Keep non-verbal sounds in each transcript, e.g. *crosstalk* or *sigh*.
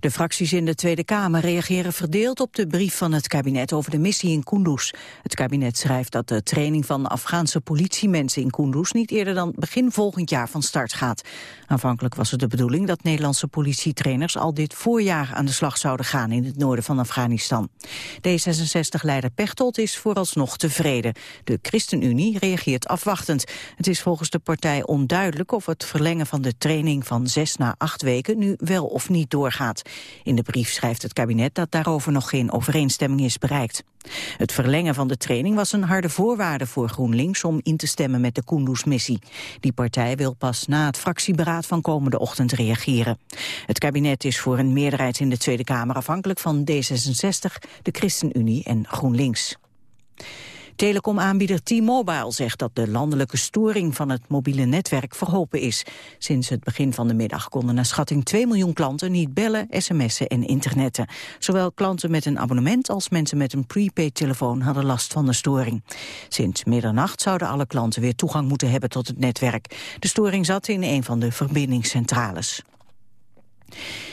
De fracties in de Tweede Kamer reageren verdeeld op de brief van het kabinet over de missie in Kunduz. Het kabinet schrijft dat de training van Afghaanse politiemensen in Kunduz niet eerder dan begin volgend jaar van start gaat. Aanvankelijk was het de bedoeling dat Nederlandse politietrainers al dit voorjaar aan de slag zouden gaan in het noorden van Afghanistan. D66-leider Pechtold is vooralsnog tevreden. De ChristenUnie reageert afwachtend. Het is volgens de partij onduidelijk of het verlengen van de training van zes na acht weken nu wel of niet doorgaat In de brief schrijft het kabinet dat daarover nog geen overeenstemming is bereikt. Het verlengen van de training was een harde voorwaarde voor GroenLinks om in te stemmen met de Kunduz-missie. Die partij wil pas na het fractieberaad van komende ochtend reageren. Het kabinet is voor een meerderheid in de Tweede Kamer afhankelijk van D66, de ChristenUnie en GroenLinks. Telecomaanbieder T-Mobile zegt dat de landelijke storing van het mobiele netwerk verholpen is. Sinds het begin van de middag konden naar schatting 2 miljoen klanten niet bellen, sms'en en internetten. Zowel klanten met een abonnement als mensen met een prepaid telefoon hadden last van de storing. Sinds middernacht zouden alle klanten weer toegang moeten hebben tot het netwerk. De storing zat in een van de verbindingscentrales.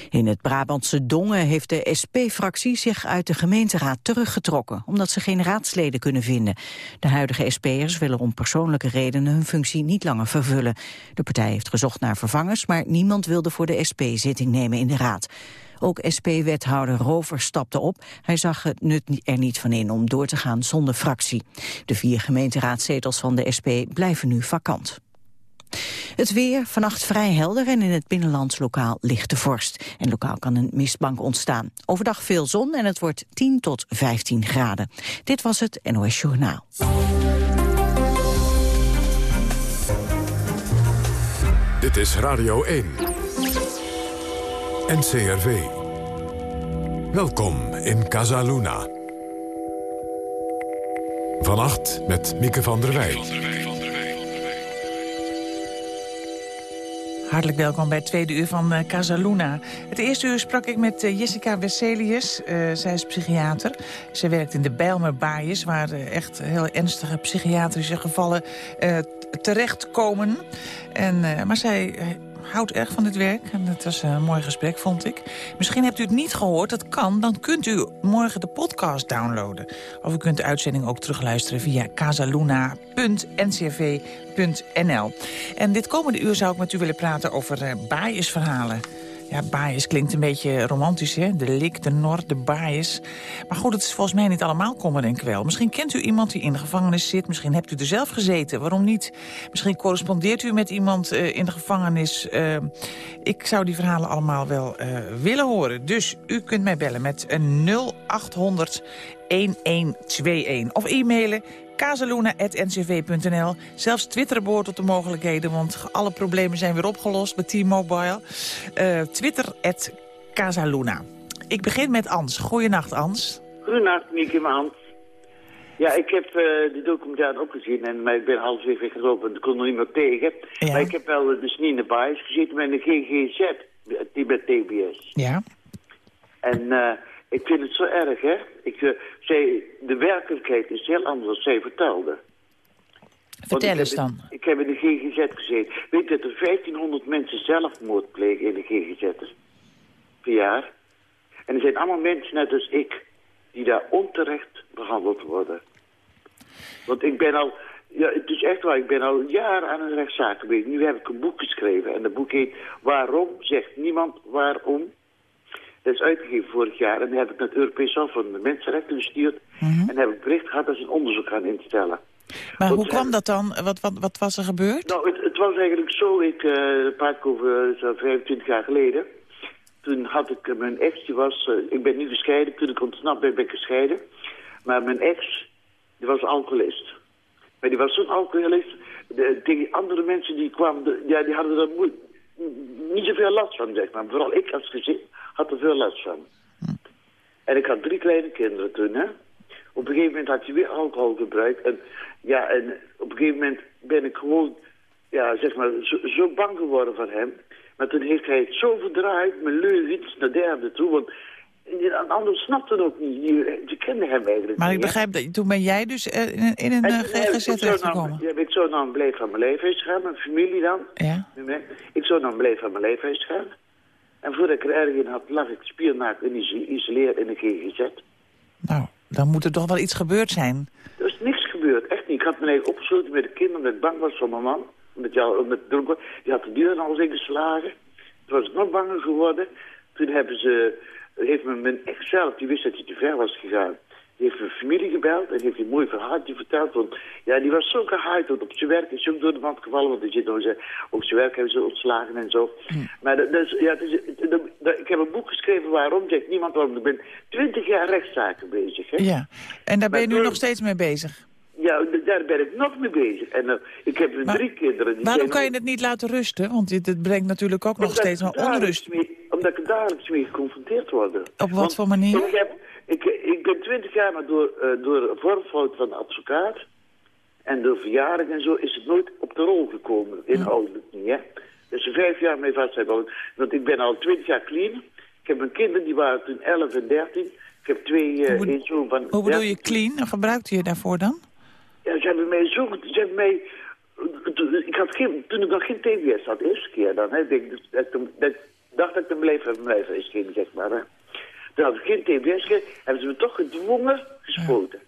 In het Brabantse Dongen heeft de SP-fractie zich uit de gemeenteraad teruggetrokken, omdat ze geen raadsleden kunnen vinden. De huidige SP'ers willen om persoonlijke redenen hun functie niet langer vervullen. De partij heeft gezocht naar vervangers, maar niemand wilde voor de SP zitting nemen in de raad. Ook SP-wethouder Rover stapte op. Hij zag het nut er niet van in om door te gaan zonder fractie. De vier gemeenteraadzetels van de SP blijven nu vakant. Het weer, vannacht vrij helder en in het binnenlands lokaal lichte vorst. En lokaal kan een mistbank ontstaan. Overdag veel zon en het wordt 10 tot 15 graden. Dit was het NOS Journaal. Dit is Radio 1. NCRV. Welkom in Casaluna. Vannacht met Mieke van der Wij. Hartelijk welkom bij het tweede uur van uh, Casaluna. Het eerste uur sprak ik met uh, Jessica Wesselius. Uh, zij is psychiater. Ze werkt in de Bijlmer Baaiers... waar echt heel ernstige psychiatrische gevallen terechtkomen. En, maar zij houdt erg van dit werk. En het was een mooi gesprek, vond ik. Misschien hebt u het niet gehoord, dat kan. Dan kunt u morgen de podcast downloaden. Of u kunt de uitzending ook terugluisteren via casaluna.ncv.nl. En dit komende uur zou ik met u willen praten over uh, verhalen. Ja, bias klinkt een beetje romantisch, hè? De lik, de nor, de bias. Maar goed, het is volgens mij niet allemaal kommer en kwel. Misschien kent u iemand die in de gevangenis zit. Misschien hebt u er zelf gezeten. Waarom niet? Misschien correspondeert u met iemand uh, in de gevangenis. Uh, ik zou die verhalen allemaal wel uh, willen horen. Dus u kunt mij bellen met een 0800 1121. Of e-mailen kazeluna.ncv.nl. Zelfs Twitter behoort tot de mogelijkheden, want alle problemen zijn weer opgelost met T-Mobile. Uh, Twitter, Casaluna. Ik begin met Ans. Goeienacht, Ans. Goedenacht, Mieke Hans. Ja, ik heb uh, de documentaire ook gezien, en, maar ik ben halfweg weggelopen en ik kon er niet meer tegen. Ja. Maar ik heb wel uh, dus niet in de baas gezeten met de GGZ, die met TBS. Ja. En ik vind het zo erg, hè. Ik, uh, zij, de werkelijkheid is heel anders dan zij vertelde. Vertel eens dan. ik heb in de GGZ gezeten. Weet je dat er 1500 mensen zelfmoord plegen in de GGZ per jaar? En er zijn allemaal mensen net als ik die daar onterecht behandeld worden. Want ik ben al, ja, het is echt waar, ik ben al jaren aan een rechtszaak geweest. Nu heb ik een boek geschreven en dat boek heet Waarom zegt niemand waarom? Dat is uitgegeven vorig jaar en dan heb ik naar het Europees Hof van de Mensenrechten gestuurd. Mm En heb ik bericht gehad dat ze een onderzoek gaan instellen. Maar hoe kwam dat dan? Wat, wat, wat was er gebeurd? Nou, het, het was eigenlijk zo, ik uh, praat over zo 25 jaar geleden. Toen had ik, uh, mijn ex, die was, uh, ik ben nu gescheiden, toen ik ontsnapt ben, ben ik gescheiden. Maar mijn ex, die was alcoholist. Maar die was zo'n alcoholist, de, andere mensen die kwamen, de, ja, die hadden er niet zoveel last van, zeg maar. Vooral ik als gezin had er veel last van. Hm. En ik had drie kleine kinderen toen, hè. Op een gegeven moment had hij weer alcohol gebruikt. En ja, en op een gegeven moment ben ik gewoon, ja, zeg maar, zo, zo bang geworden van hem. Maar toen heeft hij het zo verdraaid, mijn leugens naar derde toe. Want Een ander snapte het ook niet. Die, die kende hem eigenlijk Maar ik niet, begrijp, dat toen ben jij dus eh, in een, in een En eh, GGZ terechtgekomen. Ja, ik zo naar een beleef van mijn leven is gegaan, mijn familie dan. Ja? Ik zou een beleef van mijn leven is gegaan. En voordat ik er erg in had, lag ik spiernaakt en geïsoleerd in een GGZ. Nou, dan moet er toch wel iets gebeurd zijn. Er is niks gebeurd, echt niet. Ik had me eigen opgesloten met de kinderen, omdat ik bang was voor mijn man. Omdat jou, omdat dronken was. Die had de deur alles ingeslagen. Toen was ik nog banger geworden. Toen hebben ze, heeft me mijn ex zelf, die wist dat hij te ver was gegaan. Die heeft mijn familie gebeld en heeft een mooi verhaaltje verteld. Want ja, die was zo gehaaid, want op zijn werk is hij ook door de mand gevallen. Want hij zit ze- op zijn werk hebben ze ontslagen en zo. Maar dat, dat is, ja, het is, het- dat- dat- ik heb een boek geschreven waarom, zegt niemand waarom. Ik ben twintig jaar rechtszaken bezig. Hè? Ja. En daar ben je Maar nu nog steeds mee bezig. Ja, daar ben ik nog mee bezig. En eh, ik heb Maar drie kinderen. Die Waarom kan je het niet laten rusten? Want dit, dit brengt natuurlijk ook nog steeds dagelijks onrust. mee- omdat ik dagelijks mee geconfronteerd word. Op wat voor manier? Ik, heb, ben twintig jaar, maar door, eh, door vormfout van de advocaat... en door verjaring en zo is het nooit op de rol gekomen. Inhoudelijk niet, hè. Dus er vijf jaar mee vast zijn. Want ik ben al twintig jaar clean. Ik heb mijn kinderen, die waren toen 11 en 13. Ik heb twee, Hoe één zoon van... Hoe bedoel je 13. clean? Gebruikte je daarvoor dan? Ja, ze hebben mij zo... Ze hebben mij... Ik had geen, toen ik nog geen TBS had, eerste keer dan, hè, denk ik, dat, dat, dacht dat ik beleef van mijn is zeg maar. Hè. Had ik geen TBS hebben ze me toch gedwongen gespoten.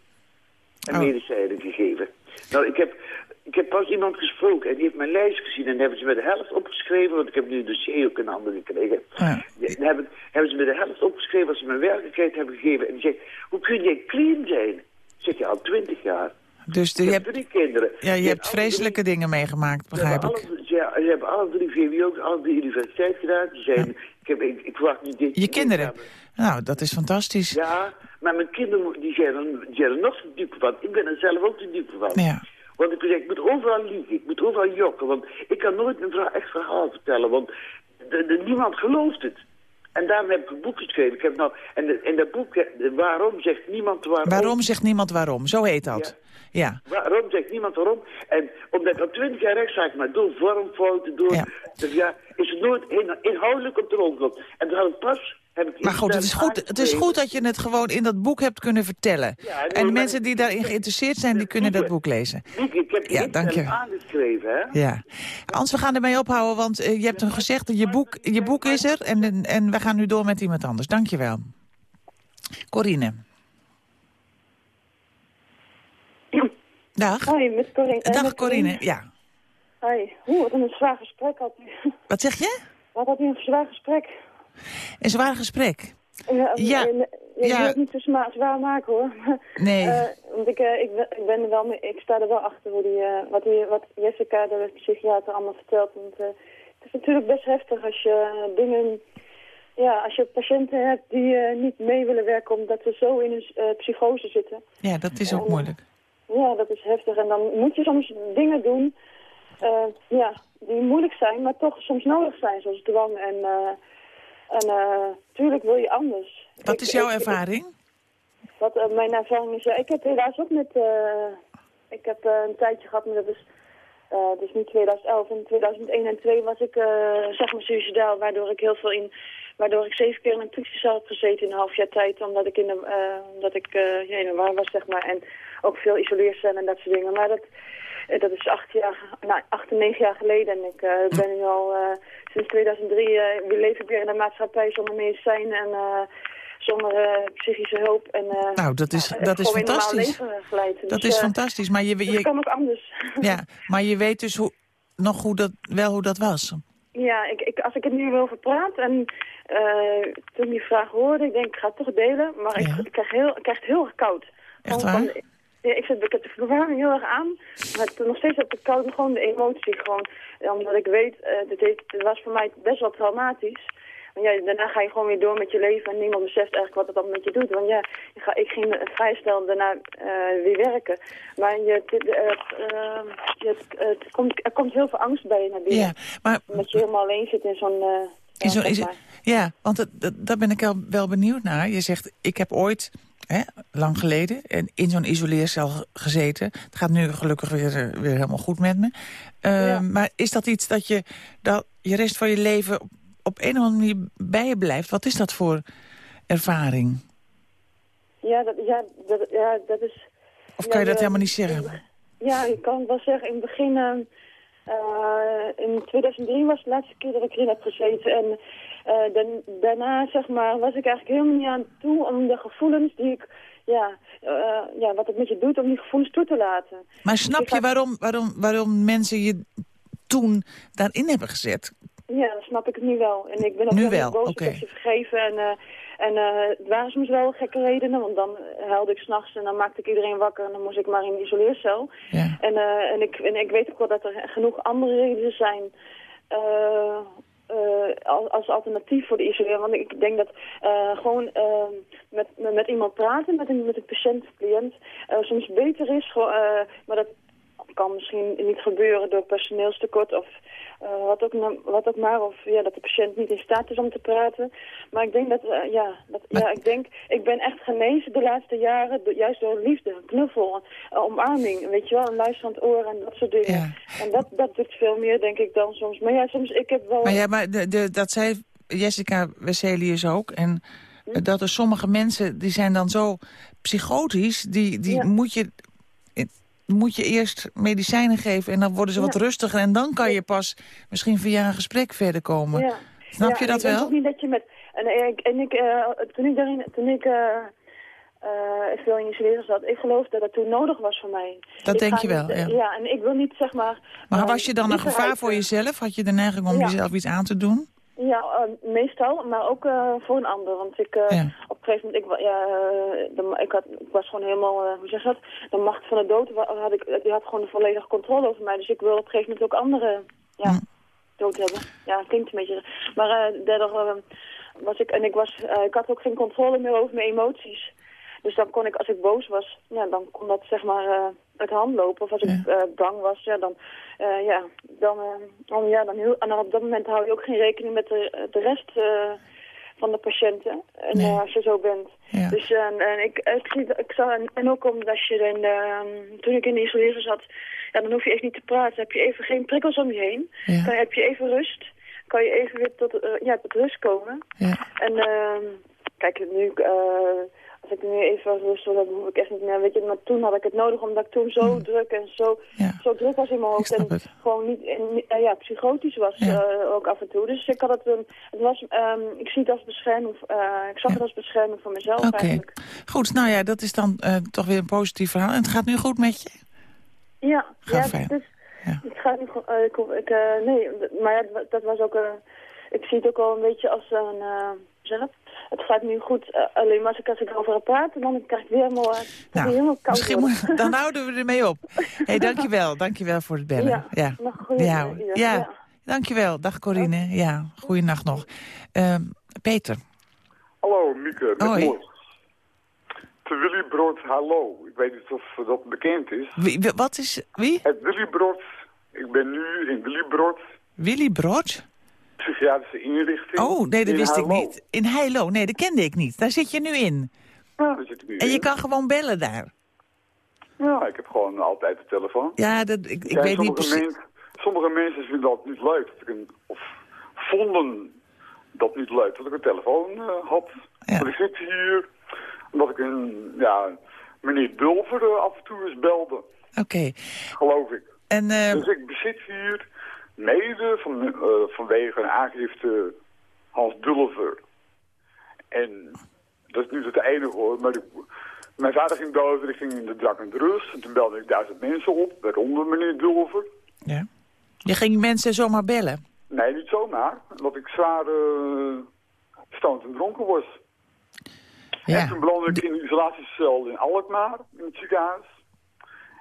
En Oh. medicijnen gegeven. Nou, ik heb, ik heb pas iemand gesproken en die heeft mijn lijst gezien en hebben ze met de helft opgeschreven, want ik heb nu een dossier ook in handen gekregen. Ja. Die hebben, hebben ze met de helft opgeschreven als ze me werkelijkheid hebben gegeven. En die zegt, hoe kun jij clean zijn? Zeg je al twintig jaar. Dus de- Ik je heb hebt, drie kinderen. ja, je hebt vreselijke drie- dingen meegemaakt, ze begrijp ik. alle- Ze, ze hebben alle drie VWO, alle drie universiteit gedaan. Die zijn, ik, heb, ik, ik verwacht niet dit. Je kinderen? Nou, dat is fantastisch. Ja, maar mijn kinderen die zijn, er, die zijn er nog te dupe van. Ik ben er zelf ook te dupe van. Ja. Want ik, zeg, ik moet overal liegen, ik moet overal jokken. Want ik kan nooit een verhaal, echt verhaal vertellen, want de, de- niemand gelooft het. En daarom heb ik een boek geschreven. Ik heb nou, en de- in dat boek, eh, waarom zegt niemand waarom. Waarom zegt niemand waarom? Zo heet dat. Ja. Waarom zegt niemand waarom? En omdat ik al twintig jaar rechtszaak, maar door vormfouten, door... Ja. Dus ja, is het nooit in- inhoudelijk op de gekomen. En toen had ik pas... Heb ik Maar goed, het is goed, het is goed dat je het gewoon in dat boek hebt kunnen vertellen. Ja, en en de maar- mensen die daarin geïnteresseerd zijn, die kunnen dat boek lezen. Ik heb Ja, dank je. aangeschreven, hè? Ja. Hans, we gaan ermee ophouden, want eh, je hebt hem gezegd, dat je boek, je boek is er en, en we gaan nu door met iemand anders. Dank je wel. Corine. Dag. Hoi, met Corine. eh, Dag met Corine, ja. Hoi. Oeh, wat een zwaar gesprek had u. Wat zeg je? Wat had u een zwaar gesprek? Een zwaar gesprek. Ja, Ja, en, Ik ja. wil het niet zo sma- zwaar maken hoor. *laughs* Nee. Eh, want ik, eh, ik, ben, ik, ben er wel mee, ik sta er wel achter hoe die, eh, wat, die, wat Jessica, de psychiater, allemaal vertelt. Want, het is natuurlijk best heftig als je dingen... Ja, als je patiënten hebt die niet mee willen werken omdat ze zo in een psychose zitten. Ja, dat is ook moeilijk. Ja, dat is heftig. En dan moet je soms dingen doen ja, die moeilijk zijn, maar toch soms nodig zijn, zoals dwang. En, en uh, tuurlijk wil je anders. Wat ik, is jouw ik, ervaring? Ik, wat uh, mijn ervaring is, ik heb helaas ook met, ik heb een tijdje gehad, maar dat is, dus niet 2011. In 2001 en 2002 was ik zeg maar suicidaal, waardoor ik heel veel in Waardoor ik zeven keer in een toetsjeszaal heb gezeten in een half jaar tijd. Omdat ik in de, uh, omdat ik, uh, in de war was, zeg maar. En ook veel isoleercellen en dat soort dingen. Maar dat, uh, dat is acht, jaar, nou, acht en negen jaar geleden. En ik ben nu al sinds 2003 weer leef ik weer in de maatschappij zonder medicijn en zonder psychische hulp. En, nou, dat is, dat is fantastisch. Geleid. Dat dus, is fantastisch. Maar je, je, dus het kan ook anders. *laughs* Ja, maar je weet dus hoe, nog hoe dat, wel hoe dat was. Ja, ik, ik, als ik er nu over praat en uh, toen die vraag hoorde, ik denk ik ga het toch delen, maar ja. ik, ik, krijg heel, ik krijg het heel koud. Echt waar? Ja, ik, zet, ik heb de verwarming heel erg aan, maar het, nog steeds heb ik koud, gewoon de emotie gewoon. Omdat ik weet, uh, dit, heeft, dit was voor mij best wel traumatisch. Want ja, daarna ga je gewoon weer door met je leven en niemand beseft eigenlijk wat het dan met je doet. Want ja, ik, ga, ik ging vrij snel daarna uh, weer werken. Maar je, het, uh, je, het, komt, er komt heel veel angst bij je naar binnen. Ja, maar... Omdat je helemaal alleen zit in zo'n... In zo, ja, ja, want dat, dat, daar ben ik wel benieuwd naar. Je zegt, ik heb ooit, hè, lang geleden, in zo'n isoleercel gezeten. Het gaat nu gelukkig weer, weer helemaal goed met me. Uh, ja. Maar is dat iets dat je dat je rest van je leven op een of andere manier bij je blijft? Wat is dat voor ervaring? Ja, dat, ja, dat, ja, dat is... Of ja, kan je dat helemaal niet zeggen? Ja, ik kan het wel zeggen. In het begin, eh, eh, in 2003 was de laatste keer dat ik erin heb gezeten. En eh, dan, daarna, zeg maar, was ik eigenlijk helemaal niet aan toe om de gevoelens die ik... Ja, eh, ja, wat het met je doet om die gevoelens toe te laten. Maar snap je waarom, waarom, waarom mensen je toen daarin hebben gezet? Ja, dat snap ik nu wel. En ik ben ook Nu heel wel, boos. heb ze vergeven. En, eh, en het waren soms wel gekke redenen. Want dan huilde ik s'nachts en dan maakte ik iedereen wakker. En dan moest ik maar in de isoleercel. Ja. En, en, ik, en ik weet ook wel dat er genoeg andere redenen zijn... als, als alternatief voor de isolering. Want ik denk dat eh, gewoon eh, met, met, iemand praten, met een, met een patiënt, cliënt, eh, soms beter is. Eh, maar dat kan misschien niet gebeuren door personeelstekort of eh, wat, ook na- wat ook maar. Of ja, dat de patiënt niet in staat is om te praten. Maar ik denk dat, eh, ja, dat ja, ik denk, ik ben echt genezen de laatste jaren, do- juist door liefde, knuffel, eh, omarming, weet je wel, een luisterend oor en dat soort dingen. Ja. En dat, dat doet veel meer, denk ik, dan soms. Maar ja, soms, ik heb wel... Maar ja, maar de, de, dat zei Jessica Wesselius ook. En Hm? dat er sommige mensen, die zijn dan zo psychotisch... die, die Ja. moet, je, moet je eerst medicijnen geven... en dan worden ze wat rustiger... en dan kan je pas misschien via een gesprek verder komen. Ja. Snap je dat ik wel? ook niet dat je met... En, eh, ik, en ik, eh, toen ik daarin, toen ik eh, eh, veel in isoleren zat, ik geloof dat dat toen nodig was voor mij. Dat Ik denk je wel, niet, ja. Ja, en ik wil niet zeg maar... Maar was je dan een gevaar uit, voor jezelf? Had je de neiging om jezelf iets aan te doen? Ja, eh, meestal, maar ook eh, voor een ander. Want ik, Ja. op een gegeven moment, ik, ja, de, ik, had, ik was gewoon helemaal, hoe zeg je dat? De macht van de dood, had ik, die had gewoon de volledige controle over mij. Dus ik wil op een gegeven moment ook anderen ja, dood hebben. Ja, klinkt een beetje... Maar daardoor was ik, en ik, was, ik had ook geen controle meer over mijn emoties. Dus dan kon ik, als ik boos was, ja, dan kon dat zeg maar eh, uit hand lopen. Of als ik eh, bang was, ja, dan, eh, ja, dan, dan, ja, dan heel, en dan op dat moment hou je ook geen rekening met de, de rest van de patiënten. En Nee. als je zo bent. Ja. Dus en ik, ik, zie, dat- ik zou, en, en ook omdat je dan, toen ik in de isoleren zat, ja, dan hoef je echt niet te praten. Dan heb je even geen prikkels om je heen. Ja. Dan heb je even rust. Kan je even weer tot, ja, tot rust komen. Ja. En ehm kijk, nu, eh, als ik nu even rust wil, dan hoef ik echt niet meer, weet je, maar toen had ik het nodig, omdat ik toen zo druk en zo, Hmm. Ja. zo druk was in mijn hoofd en het. gewoon niet, en, eh, ja, psychotisch was Ja. eh, ook af en toe. Dus ik had het, een, het was, ehm, ik zie het als bescherming, eh, ik zag Ja. het als bescherming voor mezelf Oké. eigenlijk. Goed, nou ja, dat is dan toch weer een positief verhaal. En het gaat nu goed met je? Ja, Ga ja, fijn. dus, Ja. het gaat niet goed, ik, ik, nee, maar ja, dat- was ook, ik zie het ook wel een beetje als een, zeg het? Het gaat nu goed, eh, alleen maar als ik, als ik erover praat, dan krijg ik weer helemaal, uh, Nou, helemaal koud. misschien worden. moet- dan *laughs* houden we ermee op. Hé, hey, dankjewel. Dankjewel voor het bellen. Ja, ja. nog een goede ja, dankjewel. Dag Corine. Ja, goeienacht nog. Ehm, Peter. Hallo, Mieke, Hoi. Mos. Te Willy Brood, hallo. Ik weet niet of dat bekend is. Wie, wie- wat is... Wie? Het Willy Brood, ik ben nu in Willy Brood, Willy Brood? Psychiatrische inrichting. Oh, nee, dat in wist ik niet. In Heilo. Nee, dat kende ik niet. Daar zit je nu in. Ja, daar zit ik nu En je kan gewoon bellen daar. Ja, ik heb gewoon altijd de telefoon. Ja, dat, ik, ik Ja, weet niet sommige precies. sommige mensen vinden dat niet leuk. Dat ik een, of vonden dat niet leuk, dat ik een telefoon eh, had. Ja. Ik zit hier, omdat ik een, ja, meneer Dulver eh, af en toe eens belde, Oké. geloof ik. En eh, Dus ik bezit hier mede van, eh, vanwege een aangifte Hans Dulver. En dat is nu het enige hoor, maar ik, mijn vader ging dood en ik ging in de drak en de rust. En toen belde ik duizend mensen op, waaronder meneer Dulver. ja. je ging mensen zomaar bellen. Nee, niet zomaar, omdat ik zwaar uh, stoned en dronken was. Ja. En toen belandde ik in de isolatiecel in Alkmaar, in het ziekenhuis.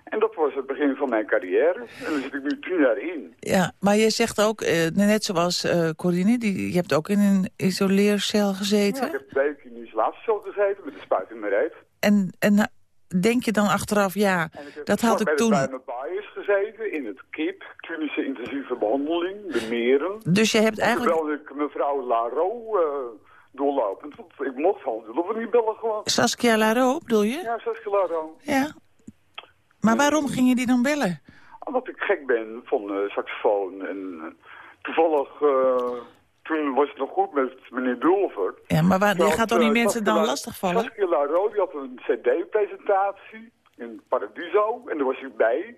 En dat was het begin van mijn carrière. En daar zit ik nu tien jaar in. Ja, maar je zegt ook, eh, net zoals eh Corine, die, je hebt ook in een isoleercel gezeten. Ja, ik heb twee weken in de isolatiecel gezeten met een spuit in mijn reet. En, en eh, denk je dan achteraf, ja, ik heb dat had ik bij de- toen... bij mijn bias gezeten, in het KIP, klinische intensieve behandeling, de meren. Dus je hebt Toen eigenlijk belde ik mevrouw Laro uh, doorlopend, want ik mocht van willen niet bellen gewoon. Saskia Laro, bedoel je? Ja, Saskia Laro. Ja. Maar waarom ging je die dan bellen? Omdat ik gek ben van uh, saxofoon en uh, toevallig uh, toen was het nog goed met meneer Dulver. Ja, maar waar, je gaat toch niet eh, mensen dan lastigvallen? Saskia Larro, die had een cd-presentatie in Paradiso. En daar was ik bij.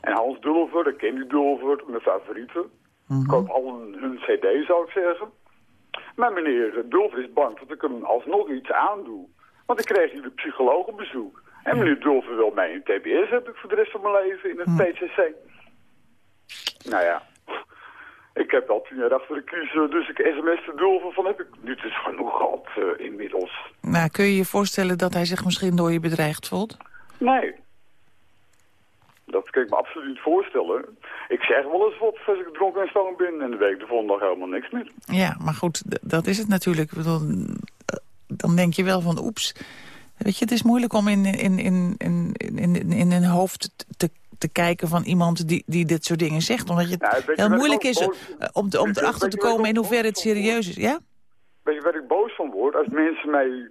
En Hans Dulver, dat ken die Dulver, mijn favoriete. Mhm. Ik koop al hun, hun cd, zou ik zeggen. Maar meneer Dulver is bang dat ik hem alsnog iets aandoe. Want ik kreeg hier de psychologenbezoek. En meneer Dulver wil mij in TBS, heb ik voor de rest van mijn leven in het Mhm. PCC. Nou ja, ik heb al tien jaar achter de kiezer, dus ik sms de Dulver van heb ik nu is genoeg gehad eh, inmiddels. Nou, kun je je voorstellen dat hij zich misschien door je bedreigd voelt? Nee. Dat kan ik me absoluut niet voorstellen. Ik zeg wel eens wat als ik dronken en stoned ben en de week de volgende dag helemaal niks meer. Ja, maar goed, dat is het natuurlijk. Eh, dan denk je wel van oeps. Weet je, het is moeilijk om in, in, in, in, in, in, in een hoofd te, te kijken van iemand die, die dit soort dingen zegt. Omdat je het Ja, heel moeilijk is eh, boos- om, te, om je- erachter te komen in hoeverre het serieus is. Ja? Weet je waar ik boos van word? Als mensen mij,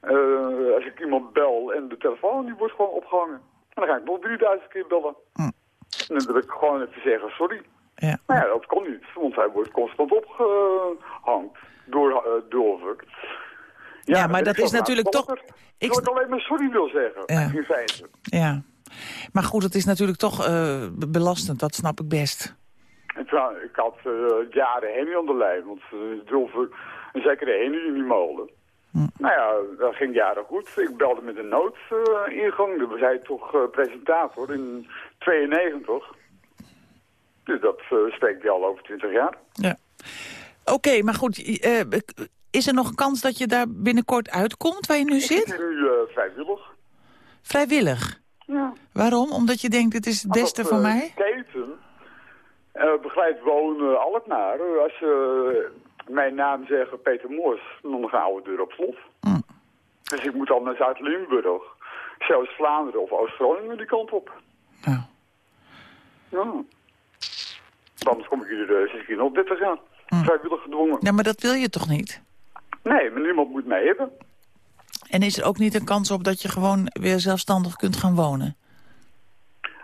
eh, als ik iemand bel en de telefoon die wordt gewoon opgehangen. En dan ga ik nog 3000 keer bellen. Hm. En dan wil ik gewoon even zeggen sorry. Ja. Maar ja, dat kon niet, want hij wordt constant opgehangen door uh, Dulver. Ja, maar dat is natuurlijk toch- ik- ik alleen maar sorry wil zeggen, Ja. in feite. ja. Maar goed, het is natuurlijk toch eh, be- belastend. Dat snap ik best. Ik had eh, jaren Henny aan de lijn, want uh, Dulver, een zekere Henny in die molen. Hm. Nou ja, dat ging jaren goed. Ik belde met een noodingang. dat was hij toch eh, presentator in 92. Dus dat eh, spreekt hij al over 20 jaar. Ja. Oké, maar goed. Eh, is er nog een kans dat je daar binnenkort uitkomt waar je nu Ik zit? zit hier nu eh, vrijwillig. Vrijwillig? Ja. Waarom? Omdat je denkt, het is het beste voor mij? Keten uh, begeleid wonen Alkmaar. Als ze mijn naam zeggen Peter Moors, dan gaan oude deur op slot. Mm. Dus ik moet al naar Zuid-Limburg, zelfs Vlaanderen of Oost-Groningen die kant op. Nou. Ja. Anders kom ik hier uh, keer op 30 jaar. Mm. Vrijwillig gedwongen. Ja, maar dat wil je toch niet? Nee, maar niemand moet mij hebben. En is er ook niet een kans op dat je gewoon weer zelfstandig kunt gaan wonen?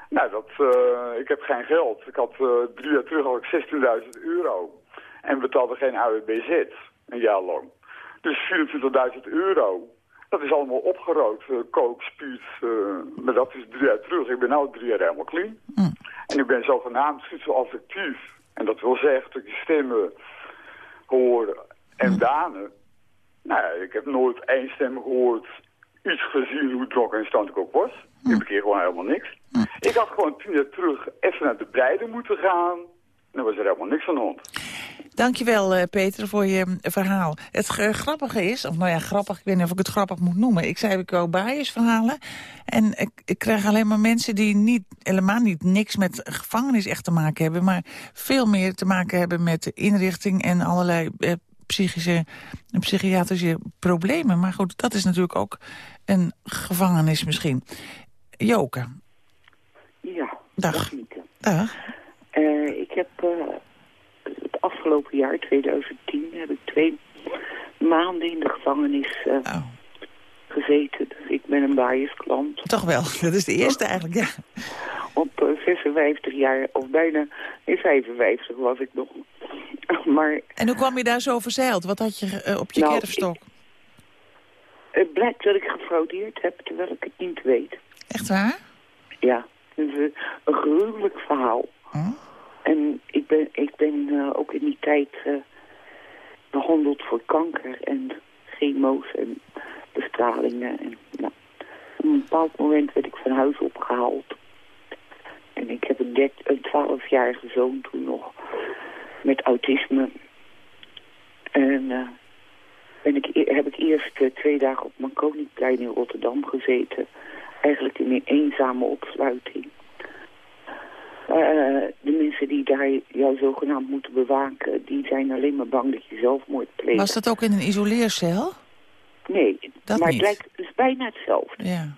Nou, dat, uh, ik heb geen geld. Ik had uh, drie jaar terug ik 16.000 euro. En betaalde geen AWBZ, een jaar lang. Dus 24.000 euro. Dat is allemaal opgerookt. Uh, kook, spiet. maar dat is drie jaar terug. Ik ben nu drie jaar helemaal clean. Mm. En ik ben zogenaamd schizoaffectief. En dat wil zeggen dat ik stemmen hoor en mm. danen. Nou ik heb nooit één stem gehoord, iets gezien hoe dronken en stand ik ook was. Ik heb hier gewoon helemaal niks. Hm. Ik had gewoon tien jaar terug even naar de breiden moeten gaan. En dan was er helemaal niks aan de hand. Dankjewel, uh, Peter, voor je uh, verhaal. Het uh, grappige is, of nou ja, grappig, ik weet niet of ik het grappig moet noemen. Ik zei, ik wou biasverhalen. En ik, ik krijg alleen maar mensen die niet, helemaal niet niks met gevangenis echt te maken hebben. Maar veel meer te maken hebben met de inrichting en allerlei eh, psychische en psychiatrische problemen. Maar goed, dat is natuurlijk ook een gevangenis misschien. Joke. Ja, dag. Uh, ik heb uh, het afgelopen jaar, 2010, heb ik twee maanden in de gevangenis uh, oh. Gezeten. Dus ik ben een biasklant. Toch wel, *laughs* dat is de eerste eigenlijk, ja. Op 56 jaar, of bijna in 55 was ik nog. *laughs* Maar, en hoe kwam je daar zo verzeild? Wat had je uh, op je nou, kerfstok? Ik, het blijkt dat ik gefraudeerd heb, terwijl ik het niet weet. Echt waar? Ja, het is een, een gruwelijk verhaal. Hm? En ik ben, ik ben uh, ook in die tijd uh, behandeld voor kanker en chemo's en bestralingen. En, nou, op een bepaald moment werd ik van huis opgehaald. En ik heb een, 12-jarige zoon toen nog met autisme. En uh, ben ik, heb ik eerst uh, twee dagen op Marconiplein in Rotterdam gezeten. Eigenlijk in een eenzame opsluiting. Uh, de mensen die daar jou zogenaamd moeten bewaken... die zijn alleen maar bang dat je zelfmoord pleegt. Was dat ook in een isoleercel? Nee, dat maar niet. het lijkt dus bijna hetzelfde. Ja.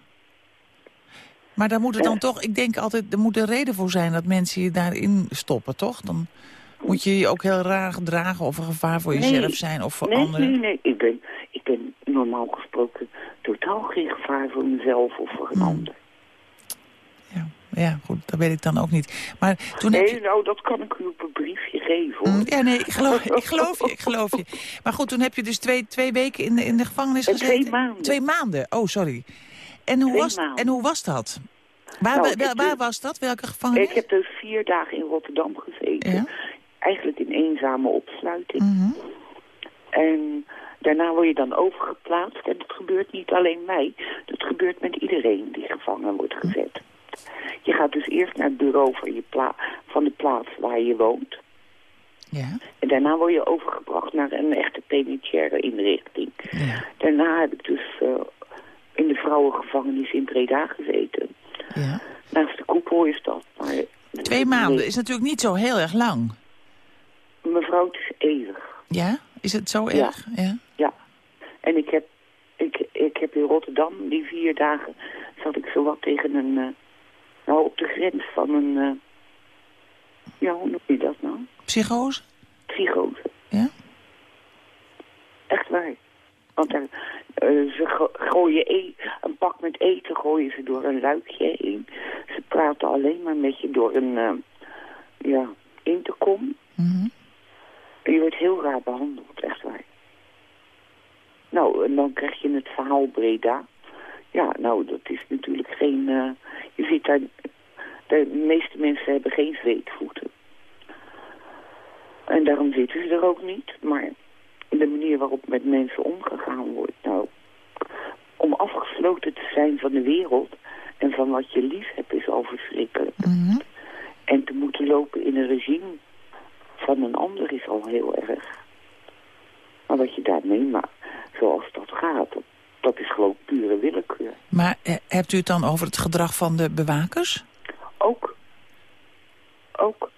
Maar daar moet het dan uh, toch... Ik denk altijd, er moet een reden voor zijn dat mensen je daarin stoppen, toch? Dan moet je je ook heel raar gedragen of een gevaar voor jezelf zijn of voor nee, anderen. Nee, nee, ik ben, ik ben normaal gesproken totaal geen gevaar voor mezelf of voor een Hmm. ander. Ja, goed, dat weet ik dan ook niet. Maar toen heb Nee, je... nou, dat kan ik u op een briefje geven, hoor. Ja, nee, ik geloof, ik geloof je, ik geloof je. *laughs* Maar goed, toen heb je dus twee, twee weken in de, in de gevangenis Eh, gezeten? twee maanden. Twee maanden, oh, sorry. En hoe, Twee was, maanden. en hoe was dat? Waar, Nou, waar, was dat? Welke gevangenis? Ik heb dus vier dagen in Rotterdam gezeten. Ja? Eigenlijk in eenzame opsluiting. Mhm. En daarna word je dan overgeplaatst. En dat gebeurt niet alleen mij. Dat gebeurt met iedereen die gevangen wordt gezet. Je gaat dus eerst naar het bureau van, je pla van de plaats waar je woont. Ja, En daarna word je overgebracht naar een echte penitentiaire inrichting. ja, Daarna heb ik dus eh, in de vrouwengevangenis in Breda gezeten. ja. Naast de koepel is dat. Maar, Twee maanden is natuurlijk niet zo heel erg lang. Mevrouw, het is eeuwig. Ja? Is het zo erg? Ja. Ja. En ik heb, ik, ik heb in Rotterdam die vier dagen zat ik zowat tegen een, eh, nou op de grens van een, eh, ja hoe noem je dat nou? Psychose? Psychose. Ja? Echt waar. Want daar, eh, ze go- gooien e een pak met eten gooien ze door een luikje heen. Ze praten alleen maar met je door een, eh, ja, intercom. Mhm. En je wordt heel raar behandeld, echt waar. Nou, en dan krijg je het verhaal Breda. Ja, nou, dat is natuurlijk geen... eh, je ziet daar... De meeste mensen hebben geen zweetvoeten. En daarom zitten ze er ook niet. Maar de manier waarop met mensen omgegaan wordt... Nou, om afgesloten te zijn van de wereld... en van wat je lief hebt, is al verschrikkelijk. Mhm. En te moeten lopen in een regime van een ander is al heel erg. Maar wat je daar meemaakt, zoals dat gaat, dat is gewoon pure willekeur. Maar eh, hebt u het dan over het gedrag van de bewakers? Ook. Ook.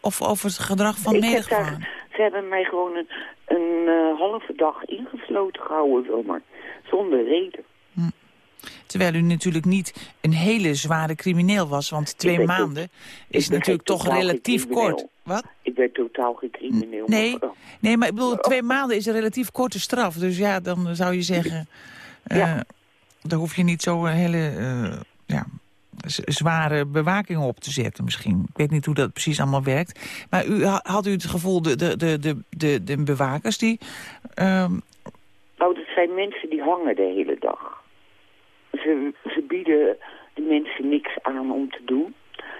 Of over het gedrag van medegevangenen? ze hebben mij gewoon een, een eh, halve dag ingesloten gehouden, zomaar. Zonder reden. Terwijl u natuurlijk niet een hele zware crimineel was. Want twee maanden is natuurlijk toch relatief kort. Wat? Ik ben totaal geen crimineel. Nee, mevrouw. nee, maar ik bedoel, twee maanden is een relatief korte straf. Dus ja, dan zou je zeggen... eh Ja. Daar hoef je niet zo een hele eh, ja, zware bewaking op te zetten misschien. Ik weet niet hoe dat precies allemaal werkt. Maar u, ha- had u het gevoel, de, de, de, de, de, bewakers die... ehm, Nou, dat zijn mensen die hangen de hele dag. Ze, ze bieden de mensen niks aan om te doen.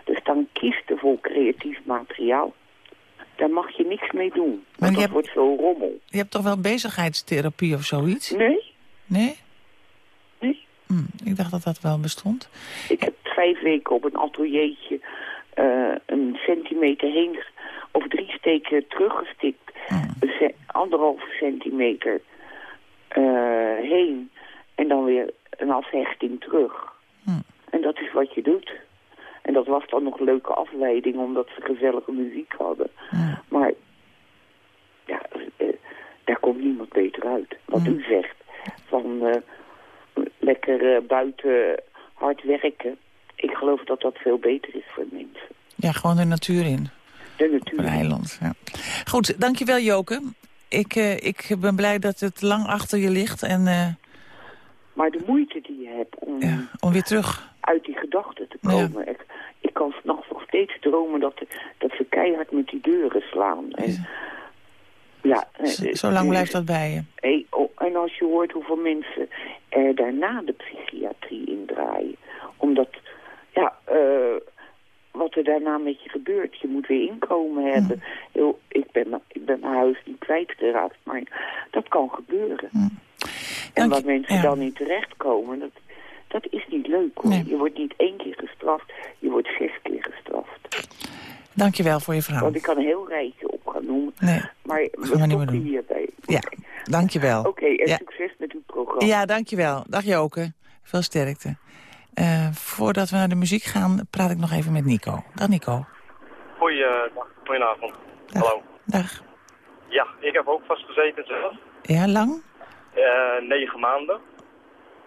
Er staan kisten vol creatief materiaal. Daar mag je niks mee doen. Maar dat hebt- wordt zo rommel. je hebt toch wel bezigheidstherapie of zoiets? Nee, Nee? nee. Hm, ik dacht dat dat wel bestond. Ik heb vijf weken op een ateliertje eh, een centimeter heen of drie steken teruggestikt. Ce- anderhalve centimeter eh, heen en dan weer een afhechting terug. Hm. En dat is wat je doet. En dat was dan nog leuke afleiding omdat ze gezellige muziek hadden. Maar ja, eh, daar komt niemand beter uit. Wat u zegt van eh, lekker eh, buiten hard werken. Ik geloof dat dat veel beter is voor mensen. Ja, gewoon de natuur in. De Op een natuur. eiland. Ja. Goed, dankjewel Joke. Ik, ik ben blij dat het lang achter je ligt. En Maar de moeite die je hebt om ja, om weer terug. uit die gedachten te Ja. komen. Ik, ik kan s'nachts nog steeds dromen dat, dat ze keihard met die deuren slaan. En, ja, eh, Z- Zo lang blijft dat bij je. Hey, oh, en als je hoort hoeveel mensen er daarna de psychiatrie indraaien. Omdat, ja, eh, wat er daarna met je gebeurt. Je moet weer inkomen hebben. Ik, ben, ik ben mijn huis niet kwijtgeraakt, maar dat kan gebeuren. En je- mensen ja. dan niet terechtkomen, dat, dat is niet leuk hoor. Nee. Je wordt niet één keer gestraft, je wordt zes keer gestraft. Dankjewel voor je verhaal. Want ik kan een heel rijtje op gaan noemen. Nee, Maar we gaan we niet meer stoppen doen. hierbij. Ja, dankjewel. Oké, en Ja. succes met uw programma. Ja, dankjewel. Dag Joke. Veel sterkte. Eh, voordat we naar de muziek gaan, praat ik nog even met Nico. Dag Nico. Goeiedag, goedenavond. Hallo. Dag. Ja, ik heb ook vastgezeten zelf. Ja, lang? Eh, negen maanden.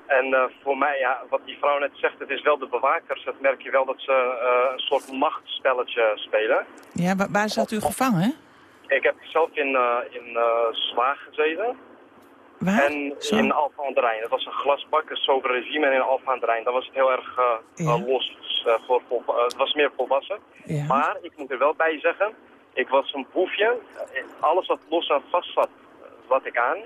En eh, voor mij, ja, wat die vrouw net zegt, het is wel de bewakers. Dat merk je wel dat ze eh, een soort machtsspelletje spelen. Ja, waar, waar zat u gevangen? Ik heb zelf in, in Zwaag gezeten. Waar? En Zo. in Alphen aan de Rijn. Dat was een glasbak, een sober regime. En in Alphen aan de Rijn, dat was het heel erg Ja. los voor, het was meer volwassen. Ja. Maar ik moet er wel bij zeggen, ik was een boefje. Alles wat los en vast zat, zat ik aan.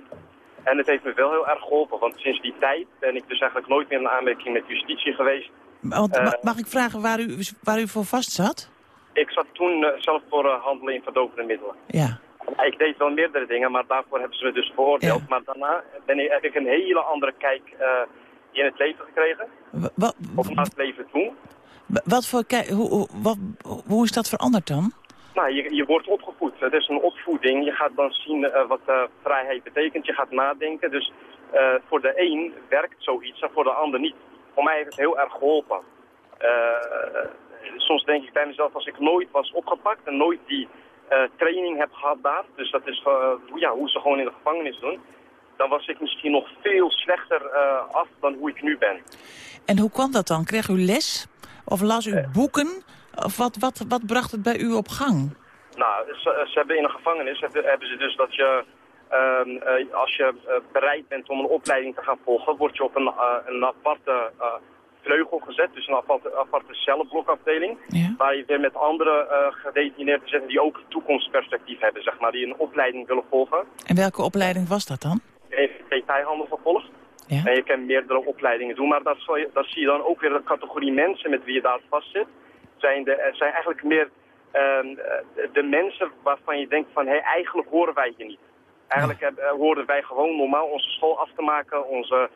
En het heeft me wel heel erg geholpen, want sinds die tijd ben ik dus eigenlijk nooit meer in aanmerking met justitie geweest. Want, Eh, ma- mag ik vragen waar u, waar u voor vast zat? Ik zat toen eh, zelf voor eh, handelen in verdovende middelen. Ja. Ik deed wel meerdere dingen, maar daarvoor hebben ze me dus veroordeeld. Ja. Maar daarna ben ik, heb ik een hele andere kijk in het leven gekregen. Of naar het leven toe. wa- wat voor, hoe, wat, hoe is dat veranderd dan? Nou, je, je wordt opgevoed. Het is een opvoeding. Je gaat dan zien eh, wat eh, vrijheid betekent. Je gaat nadenken. Dus eh, voor de een werkt zoiets en voor de ander niet. Voor mij heeft het heel erg geholpen. Eh, soms denk ik bij mezelf, als ik nooit was opgepakt en nooit die training heb gehad daar, dus dat is hoe- ja, hoe ze gewoon in de gevangenis doen, dan was ik misschien nog veel slechter af dan hoe ik nu ben. En hoe kwam dat dan? Kreeg u les? Of las u boeken? Of wat, wat, wat bracht het bij u op gang? Nou, ze, ze hebben in een gevangenis hebben, hebben ze dus dat je, ehm, eh, als je eh, bereid bent om een opleiding te gaan volgen, word je op een, eh, een aparte vleugel gezet, dus een aparte, aparte cellenblokafdeling, Ja. waar je weer met andere eh gedetineerden zit die ook een toekomstperspectief hebben, zeg maar, die een opleiding willen volgen. En welke opleiding was dat dan? Detailhandel gevolgd. Ja. En je kan meerdere opleidingen doen, maar je, dat zie je dan ook weer de categorie mensen met wie je daar vast zit. Zijn, de, eh, zijn eigenlijk meer ehm, eh, de mensen waarvan je denkt van, hé, eigenlijk horen wij hier niet. Eigenlijk eh, horen wij gewoon normaal onze school af te maken. Onze,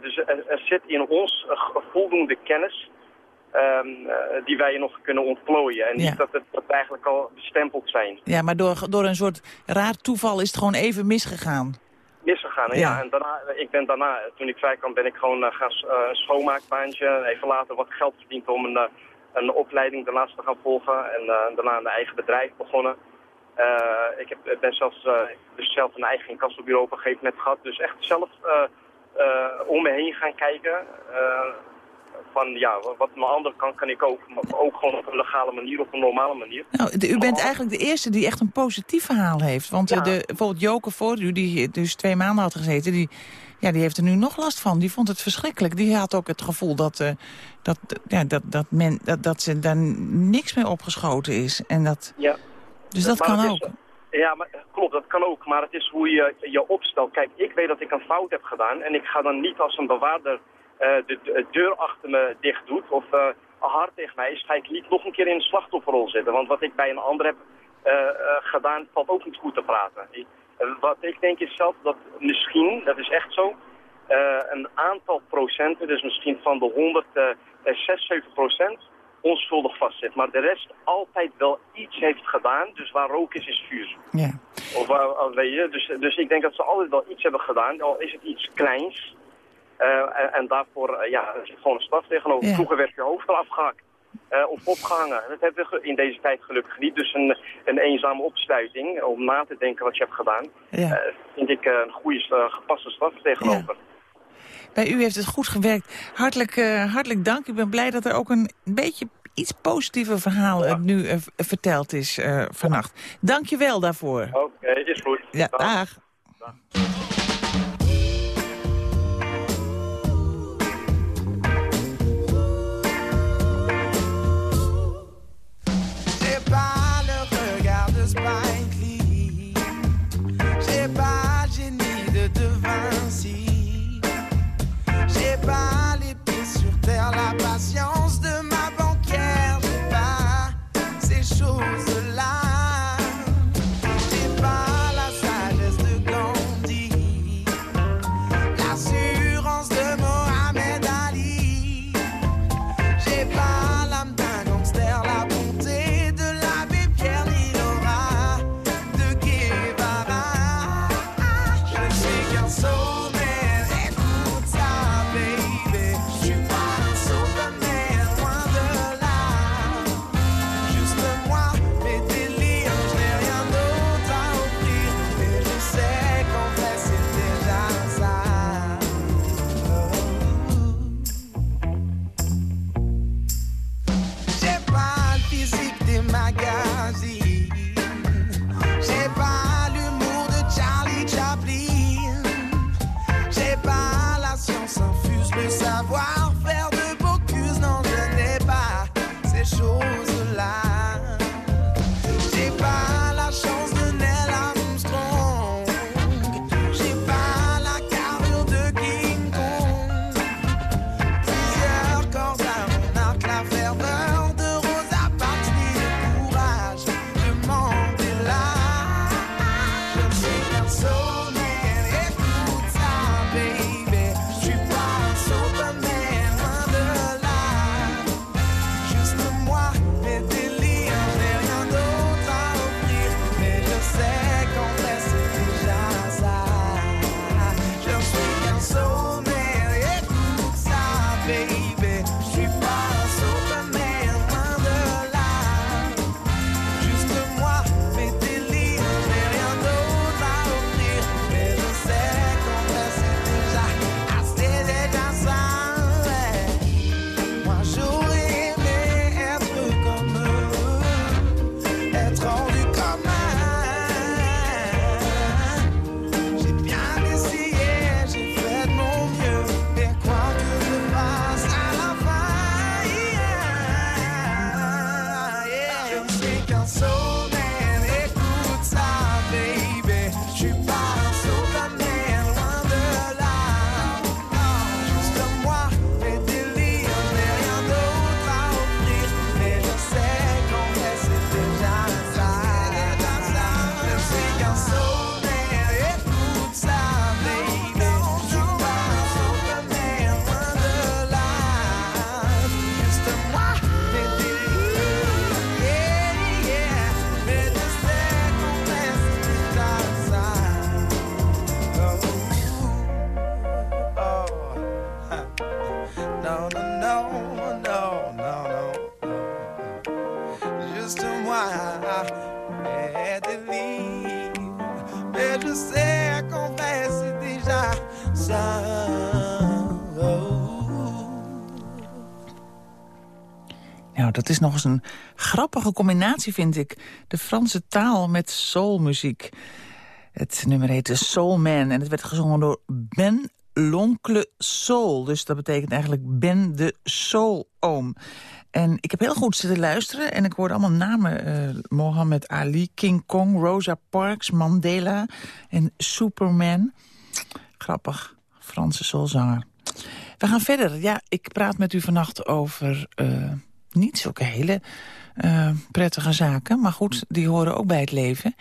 dus er, er zit in ons voldoende kennis ehm, eh, die wij nog kunnen ontplooien. En Ja. niet dat, het, dat we eigenlijk al bestempeld zijn. Ja, maar door, door een soort raar toeval is het gewoon even misgegaan. misgegaan. Ja. Ja. en daarna, ik ben daarna, toen ik vrij kwam, ben ik gewoon eh, gaan schoonmaakbaantje. Even later wat geld verdiend om een, een opleiding daarnaast te gaan volgen. En eh, daarna een eigen bedrijf begonnen. Eh, ik heb, ben zelfs, eh, dus zelf een eigen incassobureau op een gegeven moment gehad. Dus echt zelf om me heen gaan kijken. van ja, wat een ander kan, kan ik ook. Maar ook gewoon op een legale manier, op een normale manier. Nou, de- u bent eigenlijk de eerste die echt een positief verhaal heeft. Want Ja. de, bijvoorbeeld Joke voor u, die dus twee maanden had gezeten... Die, ja, die heeft er nu nog last van. Die vond het verschrikkelijk. Die had ook het gevoel dat, eh, dat, ja, dat, dat, men, dat, dat ze daar niks meer opgeschoten is. En dat, Ja. dus dat Maar kan is- ook. Ja, maar, klopt, dat kan ook. Maar het is hoe je je opstelt. Kijk, ik weet dat ik een fout heb gedaan. En ik ga dan niet als een bewaarder eh, de, de deur achter me dicht doet. Of eh, hard tegen mij is, ga ik niet nog een keer in de slachtofferrol zitten. Want wat ik bij een ander heb gedaan, valt ook niet goed te praten. Ik- wat ik denk is zelf dat misschien, dat is echt zo, eh, een aantal procenten, dus misschien van de 100, eh, eh, 6, 7 procent, onschuldig vastzit. Maar de rest altijd wel iets heeft gedaan. Dus waar rook is, is vuur. Ja. Of waar, al weet je, dus, dus ik denk dat ze altijd wel iets hebben gedaan, al is het iets kleins. Eh, en, en daarvoor, eh, ja, er zit gewoon een straf tegenover. Ja. Vroeger werd je hoofd eraf gehakt. Eh, of opgehangen. Dat hebben we in deze tijd gelukkig niet. Dus een, een eenzame opsluiting, om na te denken wat je hebt gedaan, Ja. eh, vind ik eh, een goede, gepaste straf tegenover. Bij u heeft het goed gewerkt. Hartelijk, hartelijk dank. Ik ben blij dat er ook een beetje iets positiever verhaal nu verteld is vannacht. Dank je wel daarvoor. Oké, is goed. Ja, Dag. dag. Nou, dat is nog eens een grappige combinatie, vind ik. De Franse taal met soulmuziek. Het nummer heet The Soul Man en het werd gezongen door Ben L'Oncle Soul. Dus dat betekent eigenlijk Ben de Soul-oom. En ik heb heel goed zitten luisteren en ik hoorde allemaal namen. eh Mohammed Ali, King Kong, Rosa Parks, Mandela en Superman. Grappig, Franse soulzanger. We gaan verder. Ja, ik praat met u vannacht over eh, niet zulke hele eh, prettige zaken. Maar goed, die horen ook bij het leven.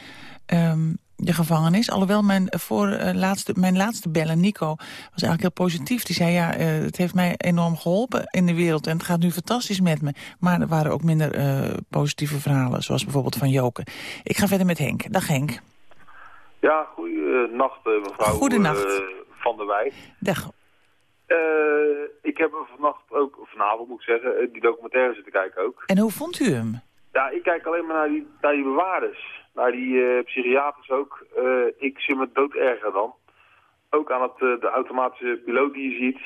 Ehm, de gevangenis. Alhoewel mijn, voor, eh, laatste, mijn laatste bellen, Nico, was eigenlijk heel positief. Die zei, ja, eh, het heeft mij enorm geholpen in de wereld... en het gaat nu fantastisch met me. Maar er waren ook minder positieve verhalen, zoals bijvoorbeeld van Joke. Ik ga verder met Henk. Dag Henk. Ja, goedenacht mevrouw Goedenacht. Van der Wijk. Dag. Eh, ik heb er vannacht ook, vanavond moet ik zeggen, eh, die documentaire zitten kijken ook. En hoe vond u hem? Ja, ik kijk alleen maar naar die, naar die bewaarders. Naar die eh, psychiaters ook. Ik zie me dood erger dan. Ook aan het, de automatische piloot die je ziet.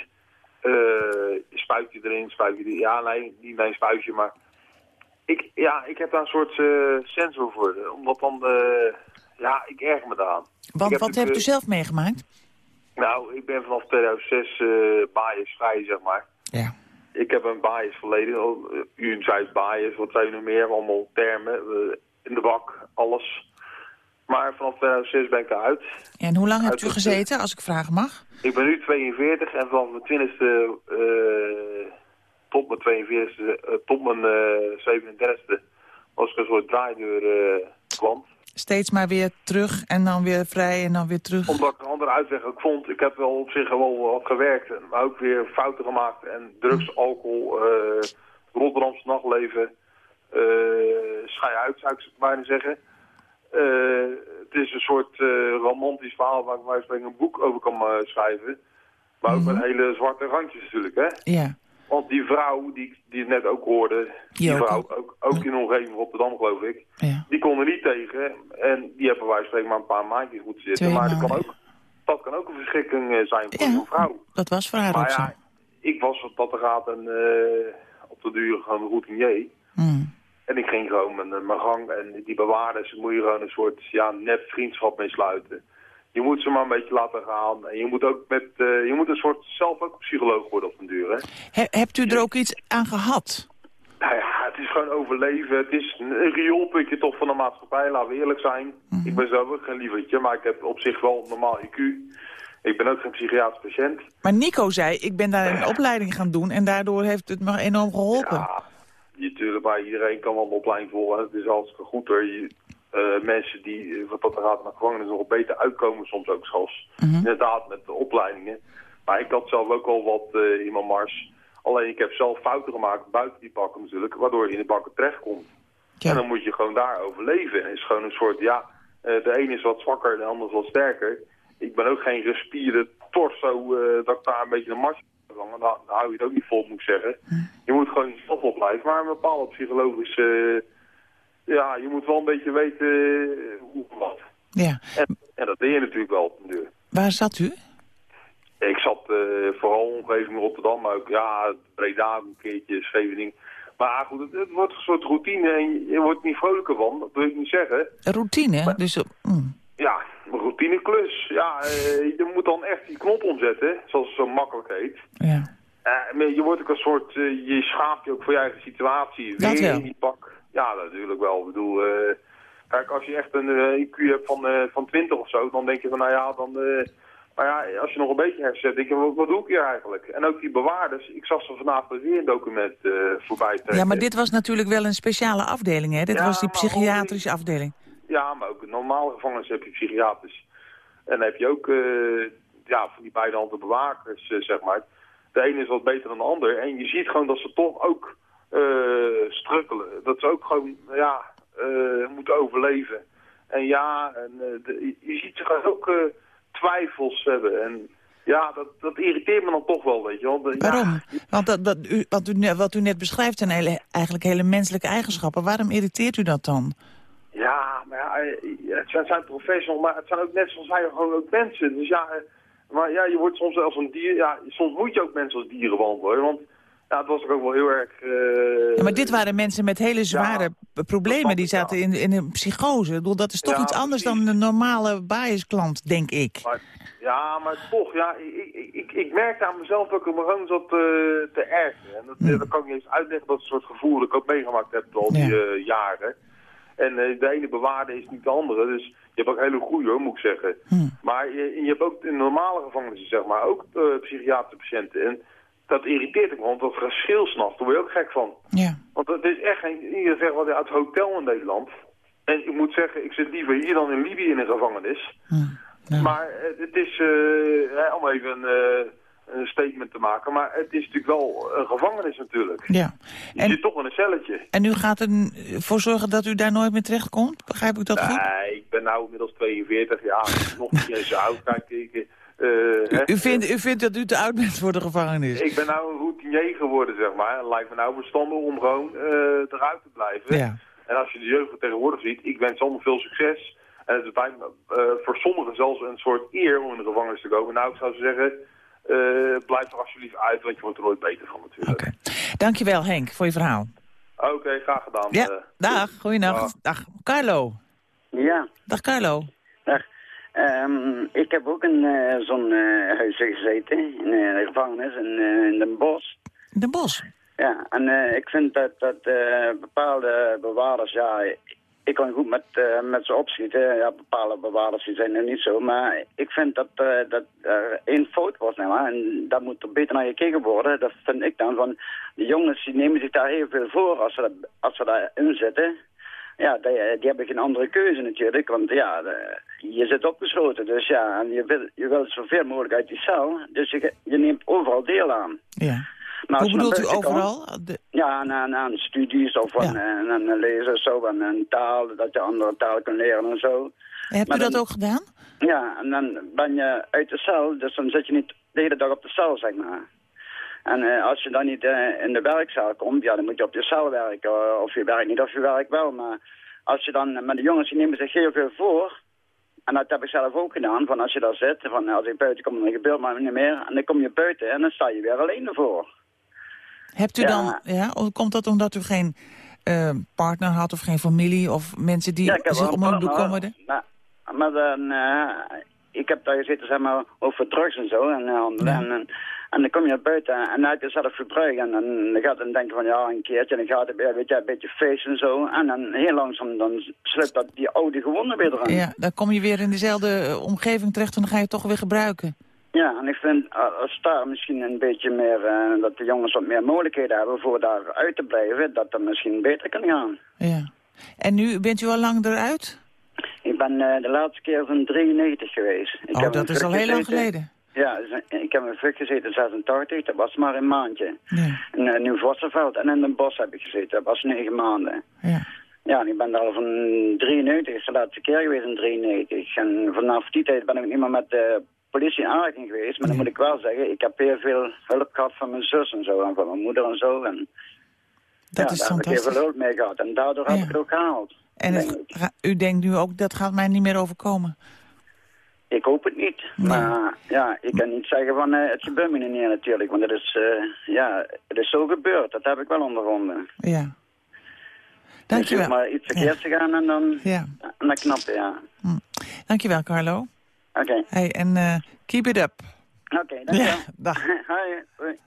Spuit je erin, spuit je erin. Ja, nee, niet mijn spuitje, maar... Ik, ja, ik heb daar een soort sensor voor. Omdat dan... ja, ik erger me daaraan. Want Ik heb wat hebt u zelf meegemaakt? Nou, ik ben vanaf 2006 eh biasvrij, zeg maar. Ja. Ik heb een bias verleden. al, eh, U zei bias, wat zijn er nog meer? Allemaal termen. eh, in de bak, alles. Maar vanaf 2006 ben ik eruit. En hoe lang hebt u gezeten, als ik vragen mag? Ik ben nu 42 en vanaf mijn 20ste eh, tot mijn 42ste, eh, tot mijn eh 37ste was ik een soort draaideur kwant. Steeds maar weer terug en dan weer vrij en dan weer terug. Omdat ik een andere uitweg ook vond. Ik heb wel op zich wel wat gewerkt, maar ook weer fouten gemaakt. En drugs, alcohol, eh Rotterdamse nachtleven. eh schij uit, zou ik bijna zeggen. Eh, het is een soort romantisch verhaal waar ik eens een boek over kan schrijven. Maar ook met hele zwarte randjes natuurlijk, hè. Ja. Want die vrouw, die, die net ook hoorde, die vrouw, ook, ook in de omgeving Rotterdam geloof ik, Ja. die kon er niet tegen. En die hebben wij spreken maar een paar maandjes moeten zitten. Twee maar dat kan, ook, dat kan ook een verschrikking eh, zijn voor Ja. een vrouw. Dat was voor haar ook Maar zo. ja, ik was wat dat er gaat en eh, op de duur gewoon routinier. Mm. En ik ging gewoon mijn, mijn gang en die bewaarders moet je gewoon een soort ja, nep vriendschap mee sluiten. Je moet ze maar een beetje laten gaan. En je moet ook met, eh, je moet een soort zelf ook psycholoog worden op den duur, hè. He- hebt u er ook iets aan gehad? Nou ja, het is gewoon overleven. Het is een rioolputje toch van de maatschappij, laten we eerlijk zijn. Ik ben zelf ook geen lievertje, maar ik heb op zich wel normaal IQ. Ik ben ook geen psychiatrisch patiënt. Maar Nico zei, ik ben daar een opleiding gaan doen... en daardoor heeft het me enorm geholpen. Ja, natuurlijk, maar iedereen kan wel een opleiding volgen. Het is hartstikke goed hoor. Je, eh, mensen die, eh, wat dat er gaat naar gevangenis, nog beter uitkomen soms ook zelfs. Inderdaad, met de opleidingen. Maar ik had zelf ook al wat eh, in mijn mars. Alleen ik heb zelf fouten gemaakt buiten die bakken natuurlijk, waardoor je in de bakken terechtkomt. Ja. En dan moet je gewoon daar overleven. En het is gewoon een soort, ja, eh, de een is wat zwakker, de ander is wat sterker. Ik ben ook geen gespierde torso dat ik daar een beetje een mars. Dan, dan hou je het ook niet vol, moet ik zeggen. Je moet gewoon jezelf opblijven, maar een bepaalde psychologische... ja, je moet wel een beetje weten eh, hoe wat. Ja. En, en dat ben je natuurlijk wel op de deur. Waar zat u? Ik zat eh, vooral omgeving Rotterdam, maar ook ja, Breda een keertje, Scheveningen. Maar goed, het, het wordt een soort routine en je, wordt niet vrolijker van, dat wil ik niet zeggen. Routine, dus... eh, mm. Ja, een routineklus. Ja, je moet dan echt die knop omzetten, zoals het zo makkelijk heet. Ja. Maar je wordt ook een soort, je schaamt je ook voor je eigen situatie. Weer in die pak. Ja, natuurlijk wel. Ik bedoel, eh, kijk, als je echt een eh, IQ hebt van, eh, van 20 of zo, dan denk je van, nou ja, dan... maar ja, als je nog een beetje hersen hebt, denk je, wat, wat doe ik hier eigenlijk? En ook die bewaarders, ik zag ze vanavond weer een document voorbij trekken. ja, maar dit was natuurlijk wel een speciale afdeling, hè? Dit Ja, was die psychiatrische afdeling. Ja, maar ook normale gevangenis heb je psychiaters. En dan heb je ook ja, van die beide handen bewakers, zeg maar. De ene is wat beter dan de ander. En je ziet gewoon dat ze toch ook eh, strukkelen. Dat ze ook gewoon ja, eh, moeten overleven. En ja, en, eh, de- je ziet ze gewoon ook twijfels hebben. En ja, dat, dat irriteert me dan toch wel, weet je wel. De- ja, Waarom? Want dat, dat u, wat, u, wat u net beschrijft zijn hele, eigenlijk hele menselijke eigenschappen. Waarom irriteert u dat dan? Ja, maar ja, het zijn, zijn professionals, maar het zijn ook net zoals wij gewoon ook mensen. Dus ja, maar ja, je wordt soms als een dier, ja, soms moet je ook mensen als dieren behandelen. Want ja, het was ook wel heel erg... eh, Ja, maar dit waren mensen met hele zware problemen. Die zaten in, in een psychose. Ik bedoel, dat is toch iets anders precies. dan een normale biasklant, denk ik. Maar, ja, maar toch, ja, ik, ik, ik, ik merkte aan mezelf dat ik me gewoon zat te ergeren. En dat, Hm. dat kan ik niet eens uitleggen, dat soort gevoel dat ik ook meegemaakt heb al die eh, jaren. En eh, de ene bewaarde is niet de andere, dus je hebt ook hele goede hoor, moet ik zeggen. Hm. Maar je, je hebt ook in normale gevangenissen, zeg maar, ook psychiatrische patiënten. En dat irriteert me, want dat verschil s'nachts, daar word je ook gek van. Ja. Want het is echt geen, iedereen zegt wel uit het hotel in Nederland. En ik moet zeggen, ik zit liever hier dan in Libië in een gevangenis. Ja. Maar eh, het is, eh, om even een, eh, een statement te maken, maar het is natuurlijk wel een gevangenis natuurlijk. ja. Je En, zit toch in een celletje. en u gaat ervoor zorgen dat u daar nooit meer terechtkomt? Begrijp ik dat goed? Nee, ik ben nou inmiddels 42 jaar, nog niet eens zo oud. Kijk, ik, eh, hè, U vindt, u vindt dat u te oud bent voor de gevangenis? ik ben nou een routinier geworden, zeg maar. Het lijkt me nou verstandig om gewoon eh, eruit te blijven. Ja. En als je de jeugd tegenwoordig ziet, ik wens allemaal veel succes. En het is bij, eh, voor sommigen zelfs een soort eer om in de gevangenis te komen. Nou, ik zou zeggen, eh, blijf er alsjeblieft uit, want je wordt er nooit beter van natuurlijk. Oké. Dankjewel Henk voor je verhaal. Oké, graag gedaan. Ja, dag, goeienacht. Dag, Carlo. Ja, Dag Carlo. Ehm, ik heb ook in eh, zo'n huisje gezeten, in eh, de gevangenis in, in Den Bosch. De Bos. Ja, en ik vind dat, dat bepaalde bewaarders, ja, ik kan goed met, met ze opschieten. Ja, bepaalde bewaarders die zijn er niet zo. Maar ik vind dat, dat er één fout was, nou, en daar moet er beter naar gekeken worden. Dat vind ik dan van, de jongens die nemen zich daar heel veel voor als ze, dat- als ze daarin zitten. Ja, die, die hebben geen andere keuze natuurlijk, want ja, je zit opgesloten. Dus ja, en je wil, je wil zoveel mogelijk uit die cel, dus je, je neemt overal deel aan. Ja. Hoe bedoelt u overal? De- ja, aan, aan, studies of aan, Ja. aan, aan lezen of zo, en een taal, dat je andere taal kan leren en zo. Hebt Maar u dat dan- ook gedaan? Ja, en dan ben je uit de cel, dus dan zit je niet de hele dag op de cel, zeg maar. En eh, als je dan niet eh, in de werkzaal komt, ja, dan moet je op je cel werken. eh, Of je werkt niet, of je werkt wel. Maar als je dan met de jongens, die nemen zich heel veel voor. En dat heb ik zelf ook gedaan, van als je daar zit, van als ik buiten kom, dan gebeurt maar niet meer. En dan kom je buiten en dan sta je weer alleen ervoor. Hebt u Ja. dan, ja, komt dat omdat u geen partner had of geen familie of mensen die Ja, zich om u bekommerden? Maar, maar dan, ik heb daar gezeten zeg maar, over drugs en zo. En. Ja. en, en, dan kom je naar buiten en dan heb je zelf gebruik. En dan gaat dan denken van ja, een keertje. En dan gaat het weer weet je, een beetje feesten en zo. En dan heel langzaam dan sluit dat die oude gewonden weer erin. Ja, dan kom je weer in dezelfde eh, omgeving terecht en dan ga je het toch weer gebruiken. Ja, en ik vind eh, als daar misschien een beetje meer, eh, dat de jongens wat meer mogelijkheden hebben voor daar uit te blijven, dat dat misschien beter kan gaan. Ja. En nu, bent u al lang eruit? Ik ben de laatste keer van 93 geweest. Ik oh, dat is al heel lang geleden. Ja, ik heb een vlucht gezeten in 86, dat was maar een maandje. Ja, En uh, Nieuw Vossenveld en in Den Bosch heb ik gezeten, dat was negen maanden. ja. Ja, en ik ben daar al van 93, is de laatste keer geweest in 93. En vanaf die tijd ben ik niet meer met de politie in aanraking geweest. Maar dan moet ik wel zeggen, ik heb heel veel hulp gehad van mijn zus en zo, en van mijn moeder en zo. En Dat ja, is daar heb ik heel veel hulp mee gehad. En daardoor heb ik het ook gehaald. En het u denkt nu ook, dat gaat mij niet meer overkomen. Ik hoop het niet. Maar ja, ik kan niet zeggen van eh, het gebeurt me niet meer natuurlijk. Want het is, eh, ja, het is zo gebeurd. Dat heb ik wel ondervonden. Ja. Dus Dankjewel. maar iets verkeerd te gaan en dan, Ja. en dan knap je, ja. Dankjewel, Carlo. Oké, Hey, en eh, keep it up. oké, dankjewel. Ja, dag. *laughs* Hoi,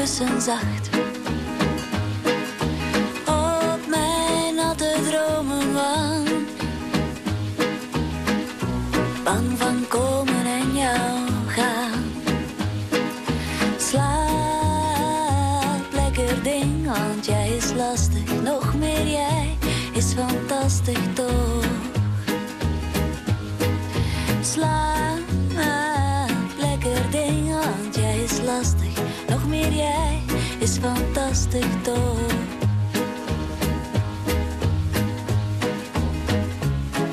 kussen zacht. Op mijn natte dromen wang. Bang van komen en jou gaan. Slaap lekker ding, want jij is lastig. Nog meer jij is fantastisch. is fantastisch toch?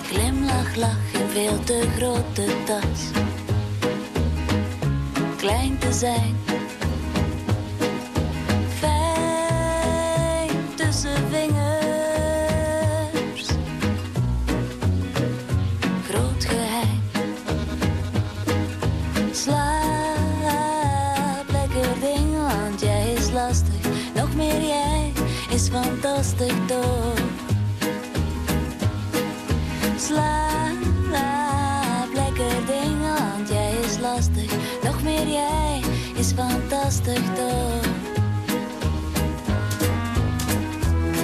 Glimlach, lach in veel te grote tas. Klein te zijn fantastisch toch. Slaap lekker ding, want jij is lastig. Nog meer jij is fantastisch toch.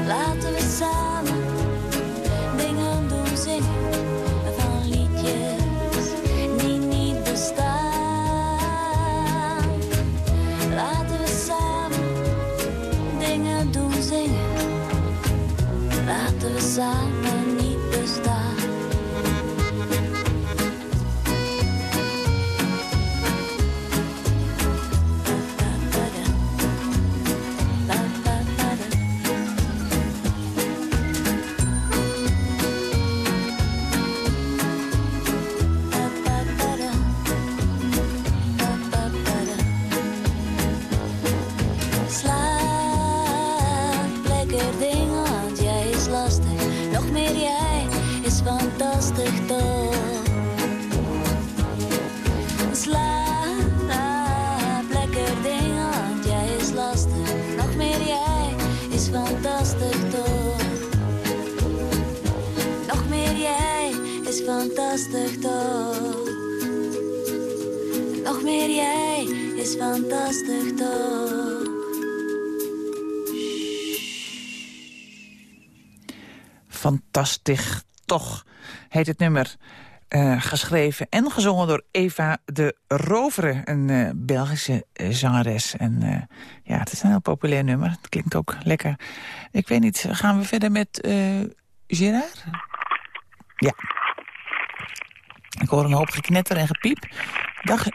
Laten we samen meer jij is fantastisch toch. Slaap lekker ding, want jij is lastig. Nog meer jij is fantastisch toch. Nog meer jij is fantastisch toch. Nog meer jij is fantastisch toch. Fantastisch, toch, heet het nummer. Eh, geschreven en gezongen door Eva de Rovere, een eh, Belgische eh, zangeres. En ja, het is een heel populair nummer. Het klinkt ook lekker. Ik weet niet, gaan we verder met Gerard? Ja. Ik hoor een hoop geknetter en gepiep. Dag.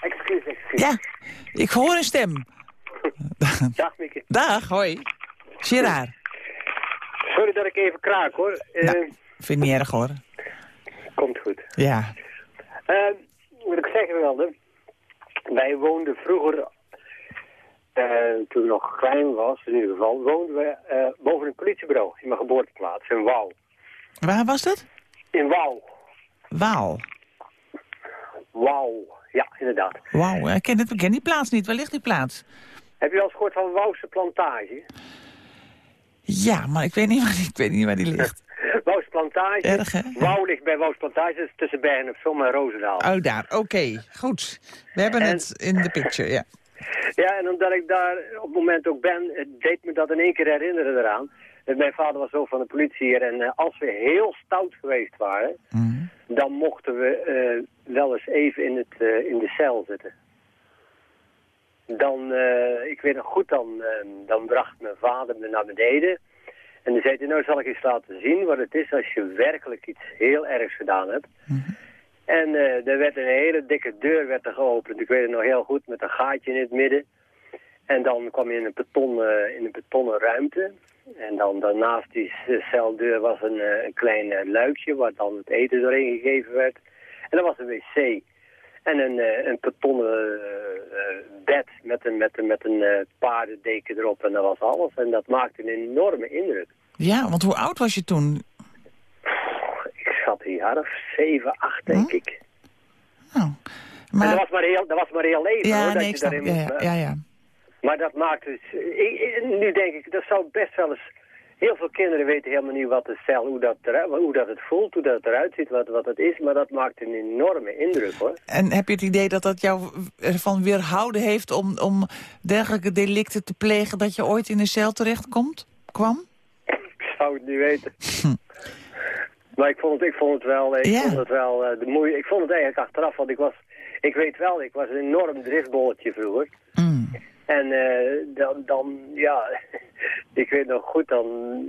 Excuus, excuus. Ja, ik hoor een stem. *laughs* Dag, Mieke. Dag, hoi. Gerard. Sorry dat ik even kraak, hoor. Eh, Nou. Vind niet erg hoor. Komt goed. Ja. Eh, wat ik zeggen wilde, wij woonden vroeger, eh, toen ik nog klein was in ieder geval, woonden we eh, boven een politiebureau in mijn geboorteplaats, in Wouw. Waar was dat? In Wouw. Waal. Wouw, ja, inderdaad. Wauw, ik ken, het, ik ken die plaats niet. Waar ligt die plaats? Heb je al eens gehoord van Wouwse Plantage? Ja, maar ik weet niet waar die, ik weet niet waar die ligt. *laughs* Wouwse Plantage. Erg, hè? Wouw ligt bij Wouwse Plantage, dat is tussen Bergen op Zoom en Roosendaal. Oh, daar. Oké, goed. We hebben En- het in de picture, ja. *laughs* Ja, en omdat ik daar op het moment ook ben, deed me dat in één keer herinneren eraan. Dat Mijn vader was ook van de politie hier en eh, als we heel stout geweest waren, dan mochten we eh, wel eens even in, het, eh, in de cel zitten. Dan, eh, ik weet nog goed, dan, eh, dan bracht mijn vader me naar beneden. En dan zei hij, nou zal ik eens laten zien wat het is als je werkelijk iets heel ergs gedaan hebt. En eh, er werd een hele dikke deur werd er geopend. Ik weet het nog heel goed, met een gaatje in het midden. En dan kwam je in een, beton, eh, in een betonnen ruimte. En dan daarnaast die celdeur was een, een klein luikje waar dan het eten doorheen gegeven werd. En dat was een wc. En een, eh, een betonnen eh, bed met een, met een, met een eh, paardendeken erop. En dat was alles. En dat maakte een enorme indruk. Ja, want hoe oud was je toen? Ik zat een jaar of zeven, acht, denk ik. Oh. Maar... En dat was maar heel, dat was maar heel even, Ja, hoor. dat nee, je daarin Ja, ja, ja, ja. Maar dat maakt dus... ik- nu denk ik, dat zou best wel eens... Heel veel kinderen weten helemaal niet wat de cel, hoe dat, eruit, hoe dat het voelt, hoe dat het eruit ziet, wat, wat het is. Maar dat maakt een enorme indruk, hoor. En heb je het idee dat dat jou ervan weerhouden heeft om, om dergelijke delicten te plegen... dat je ooit in een cel terechtkomt? Kwam? *laughs* Ik zou het niet weten. Maar ik vond het, ik vond het wel, ik Ja. vond het wel eh, de moeite. Ik vond het eigenlijk achteraf, want ik was, ik weet wel, ik was een enorm driftbolletje vroeger. En eh, dan, dan, ja, *laughs* ik weet nog goed, dan,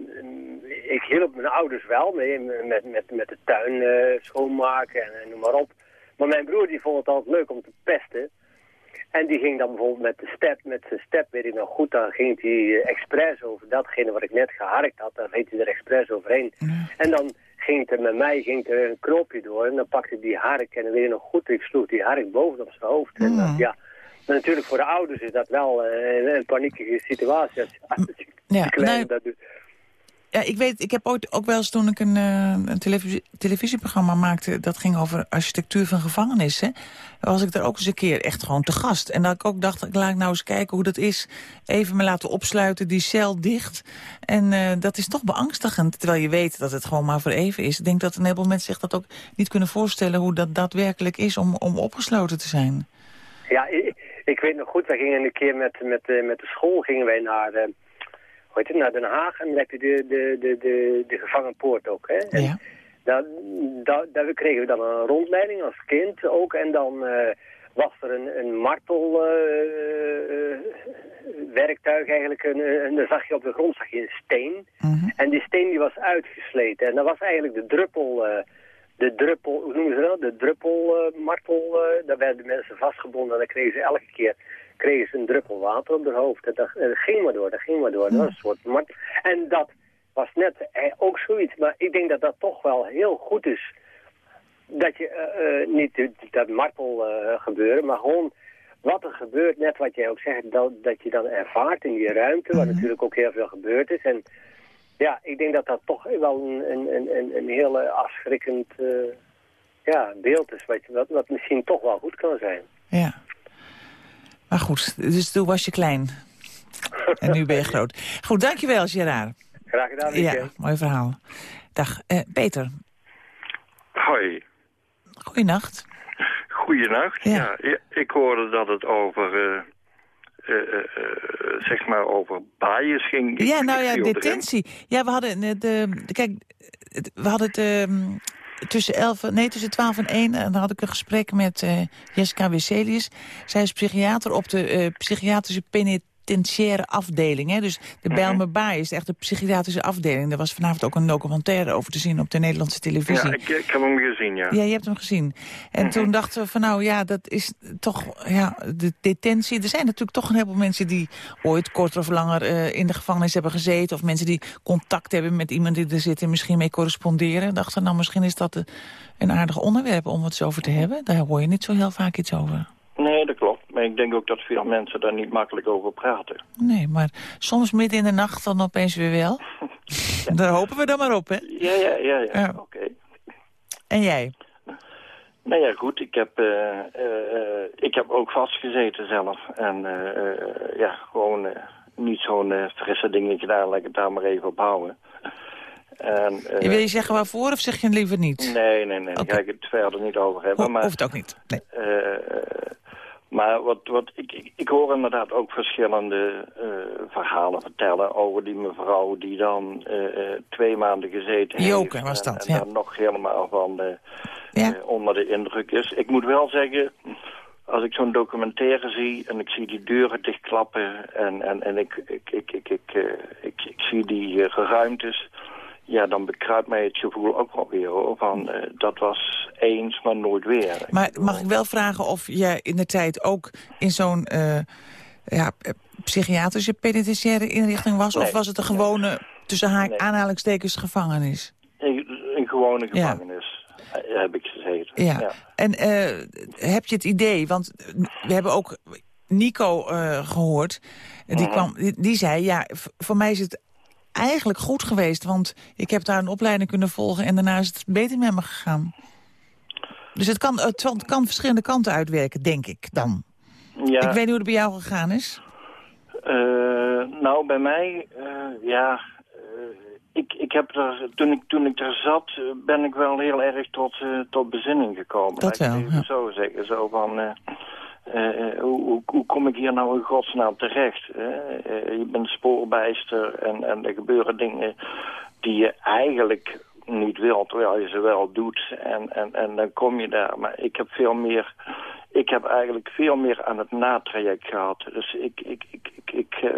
ik hielp mijn ouders wel mee met, met, met de tuin eh, schoonmaken en, en noem maar op. Maar mijn broer die vond het altijd leuk om te pesten. En die ging dan bijvoorbeeld met de step, met zijn step, weet ik nog goed, dan ging hij expres over datgene wat ik net geharkt had. Dan reed hij er expres overheen. En dan ging er met mij ging er een knopje door en dan pakte die hark en dan weet je nog goed, ik sloeg die hark bovenop zijn hoofd. En dat, ja, maar natuurlijk voor de ouders is dat wel eh, een, paniekige situatie als, je Ja, nou, dat doet. Ja, ik weet, ik heb ooit ook wel eens toen ik een, eh, een televisie, televisieprogramma maakte... dat ging over architectuur van gevangenissen... was ik daar ook eens een keer echt gewoon te gast. En dat ik ook dacht, ik laat nou eens kijken hoe dat is. Even me laten opsluiten, die cel dicht. En eh, dat is toch beangstigend, terwijl je weet dat het gewoon maar voor even is. Ik denk dat een heleboel mensen zich dat ook niet kunnen voorstellen... hoe dat daadwerkelijk is om, om opgesloten te zijn. Ja, ik, ik weet nog goed, wij gingen een keer met, met, eh, met de school gingen wij naar, eh, hoe heet het, naar Den Haag. En dan heb je de, de, de, de, de gevangenpoort ook. Hè? En Ja. Daar, daar, daar kregen we dan een rondleiding als kind ook. En dan eh, was er een, een martel eh, eh, werktuig eigenlijk. En, en dan zag je op de grond zag je een steen. En die steen die was uitgesleten. En dat was eigenlijk de druppel... eh, de druppel, hoe noemen ze dat? De druppelmartel, eh daar werden mensen vastgebonden en dan kregen ze elke keer kregen ze een druppel water op hun hoofd. En dat, en dat ging maar door, dat ging maar door. Dat was een soort mart. En dat was net eh, ook zoiets, maar ik denk dat dat toch wel heel goed is. Dat je eh, eh, niet dat martel eh, gebeuren, maar gewoon wat er gebeurt, net wat jij ook zegt, dat, dat je dan ervaart in die ruimte, waar natuurlijk ook heel veel gebeurd is. En ja, ik denk dat dat toch wel een, een, een, een, een heel eh, afschrikkend eh, ja, beeld is, wat, wat, wat misschien toch wel goed kan zijn. Ja. Maar goed, dus toen was je klein. En nu ben je *laughs* groot. Goed, dankjewel Gerard. Graag gedaan, Ja, Mieke. mooi verhaal. Dag, eh, Peter. Hoi, Goeienacht. goeienacht. Ja. Ja. ik hoorde dat het over, zeg maar, over baaiers ging. Ja, nou ja, detentie. Ja, we hadden eh, de, de- kijk, we hadden het ehm, tussen 11, nee, tussen 12 en 1. En dan had ik een gesprek met eh, Jessica Wesselius. Zij is psychiater op de eh, psychiatrische penitentiaire afdeling. Hè? Dus de Bijlmerbaai is echt de psychiatrische afdeling. Er was vanavond ook een documentaire over te zien op de Nederlandse televisie. Ja, ik, ik heb hem gezien, ja. Ja, je hebt hem gezien. En Mhm. toen dachten we van nou ja, dat is toch ja, de detentie. Er zijn natuurlijk toch een heleboel mensen die ooit korter of langer eh, in de gevangenis hebben gezeten. Of mensen die contact hebben met iemand die er zit en misschien mee corresponderen. Dachten nou misschien is dat een aardig onderwerp om het zo over te hebben. Daar hoor je niet zo heel vaak iets over. Nee, dat klopt. Maar ik denk ook dat veel mensen daar niet makkelijk over praten. Nee, maar soms midden in de nacht dan opeens weer wel. *laughs* Daar hopen we dan maar op, hè? Ja, ja, ja, ja. Ja. oké. En jij? Nou ja, goed, ik heb, eh, eh, ik heb ook vastgezeten zelf. En eh, ja, gewoon niet zo'n frisse dingetje gedaan, laat ik het daar maar even op houden. En, eh, Wil je zeggen waarvoor of zeg je het liever niet? Nee, nee, nee, daar ga ik het verder niet over hebben. Ho- maar, hoeft ook niet. Nee. Maar wat, wat, ik, ik, ik hoor inderdaad ook verschillende eh, verhalen vertellen over die mevrouw die dan eh, eh, twee maanden gezeten Joke heeft. was en- dat, en, ja. dan nog helemaal van de, onder de indruk is. Ik moet wel zeggen, als ik zo'n documentaire zie en ik zie die deuren dichtklappen en, en, en ik, ik, ik, ik, ik, eh, ik, ik zie die geruimtes, ja, dan bekruipt mij het gevoel ook wel weer hoor, van eh, dat was eens, maar nooit weer. Maar mag ik wel vragen of jij in de tijd ook in zo'n eh, ja, eh, psychiatrische penitentiaire inrichting was? Of Nee. was het een gewone, tussen haar aanhalingstekens, gevangenis? In gewone Ja. gevangenis heb ik gezeten. Ja. En eh, heb je het idee, want we hebben ook Nico eh, gehoord. Die, Mhm. kwam, die, die zei, ja, voor mij is het eigenlijk goed geweest. Want ik heb daar een opleiding kunnen volgen en daarna is het beter met me gegaan. Dus het kan, het kan- verschillende kanten uitwerken, denk ik dan. Ja. Ik weet niet hoe het bij jou gegaan is. Eh, nou, bij mij, eh, ja, eh, ik, ik heb er, toen ik, toen ik er zat, ben ik wel heel erg tot, tot bezinning gekomen. Dat ik wel, zo zeggen. Zo van, eh, eh, hoe, hoe, kom ik hier nou in godsnaam terecht? Eh, je bent spoorbijster en, en er gebeuren dingen die je eigenlijk niet wil, terwijl je ze wel doet. En, en, en dan kom je daar. Maar ik heb veel meer... Ik heb eigenlijk veel meer aan het natraject gehad. Dus ik, ik, ik, ik,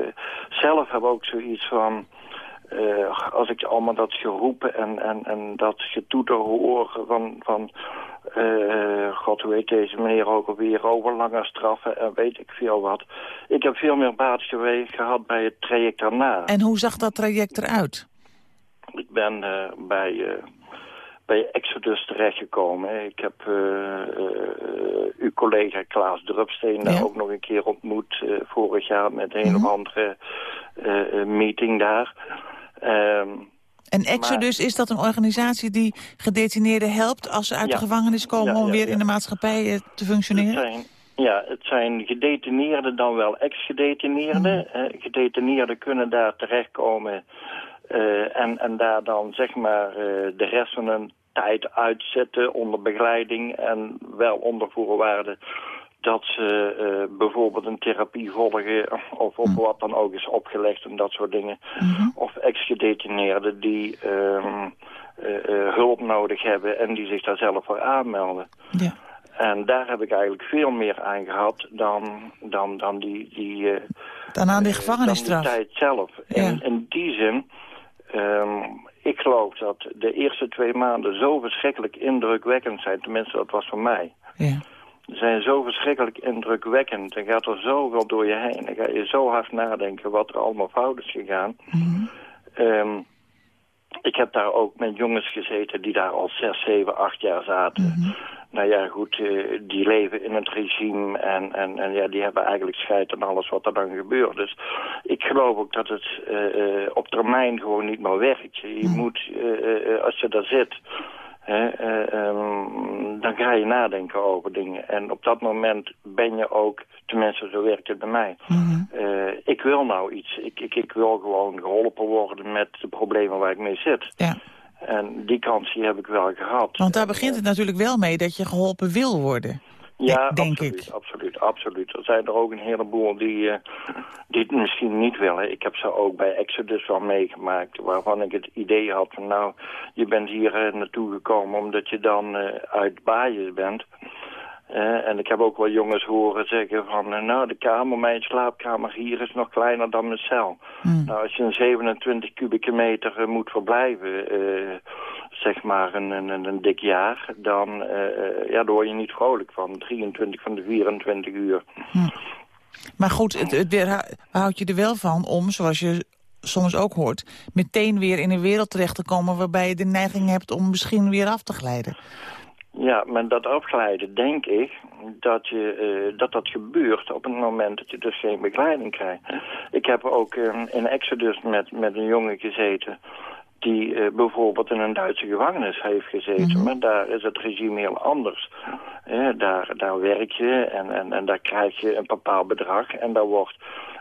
zelf heb ook zoiets van... eh, als ik allemaal dat geroepen en, en, en dat getoeter hoor van... van eh, God, hoe heet deze meneer ook alweer over lange straffen en weet ik veel wat. Ik heb veel meer baat geweest gehad bij het traject daarna. En hoe zag dat traject eruit? Ik ben eh, bij, bij Exodus terechtgekomen. Ik heb uw collega Klaas Drupsteen daar ook nog een keer ontmoet vorig jaar met een of andere meeting daar. Ehm, En Exodus, is dat een organisatie die gedetineerden helpt... als ze uit Ja. de gevangenis komen Ja, om ja, weer in de maatschappij eh, te het functioneren? zijn, ja, het zijn gedetineerden dan wel ex-gedetineerden. Hmm. Eh, gedetineerden kunnen daar terechtkomen eh, en, en daar dan zeg maar de rest van hun tijd uitzetten onder begeleiding en wel onder voorwaarden dat ze eh, bijvoorbeeld een therapie volgen of op wat dan ook is opgelegd en dat soort dingen. Of ex-gedetineerden die ehm, eh, eh, hulp nodig hebben en die zich daar zelf voor aanmelden. Ja. En daar heb ik eigenlijk veel meer aan gehad dan, dan, dan die, die, Dan aan de eh, gevangenisstraf. dan die tijd zelf. In, in die zin, ehm, ik geloof dat de eerste twee maanden zo verschrikkelijk indrukwekkend zijn. Tenminste, dat was voor mij. Ja. Zijn zo verschrikkelijk indrukwekkend. Dan gaat er zoveel door je heen. Dan ga je zo hard nadenken wat er allemaal fout is gegaan. Ehm, ik heb daar ook met jongens gezeten die daar al zes, zeven, acht jaar zaten. Nou ja, goed, eh, die leven in het regime en, en, en ja, die hebben eigenlijk scheid aan alles wat er dan gebeurt. Dus ik geloof ook dat het eh, eh, op termijn gewoon niet meer werkt. Je moet, eh, eh, als je daar zit, hè, eh, ehm, dan ga je nadenken over dingen. En op dat moment ben je ook, tenminste zo werkt het bij mij, eh, ik wil nou iets. Ik, ik, ik wil gewoon geholpen worden met de problemen waar ik mee zit. Ja. En die kans die heb ik wel gehad. Want daar begint het natuurlijk wel mee dat je geholpen wil worden. Ja, denk absoluut, absoluut, absoluut. Er zijn er ook een heleboel die, eh, die het misschien niet willen. Ik heb ze ook bij Exodus wel meegemaakt, waarvan ik het idee had van nou, je bent hier eh, naartoe gekomen omdat je dan eh, uit Baaien bent. En ik heb ook wel jongens horen zeggen van, eh, nou de kamer, mijn slaapkamer hier is nog kleiner dan mijn cel. Nou, als je een 27 kubieke meter eh, moet verblijven, eh, zeg maar een, een, een, een dik jaar, dan, ja, daar word je niet vrolijk van. 23 van de 24 uur. Maar goed, het, het weerhou- houdt je er wel van om, zoals je soms ook hoort... meteen weer in een wereld terecht te komen... waarbij je de neiging hebt om misschien weer af te glijden. Ja, met dat afglijden denk ik dat, je, eh, dat dat gebeurt op het moment dat je dus geen begeleiding krijgt. Ik heb ook eh, in Exodus met, met een jongen gezeten die eh, bijvoorbeeld in een Duitse gevangenis heeft gezeten. Maar daar is het regime heel anders. Daar, daar werk je en, en, en daar krijg je een bepaald bedrag en daar wordt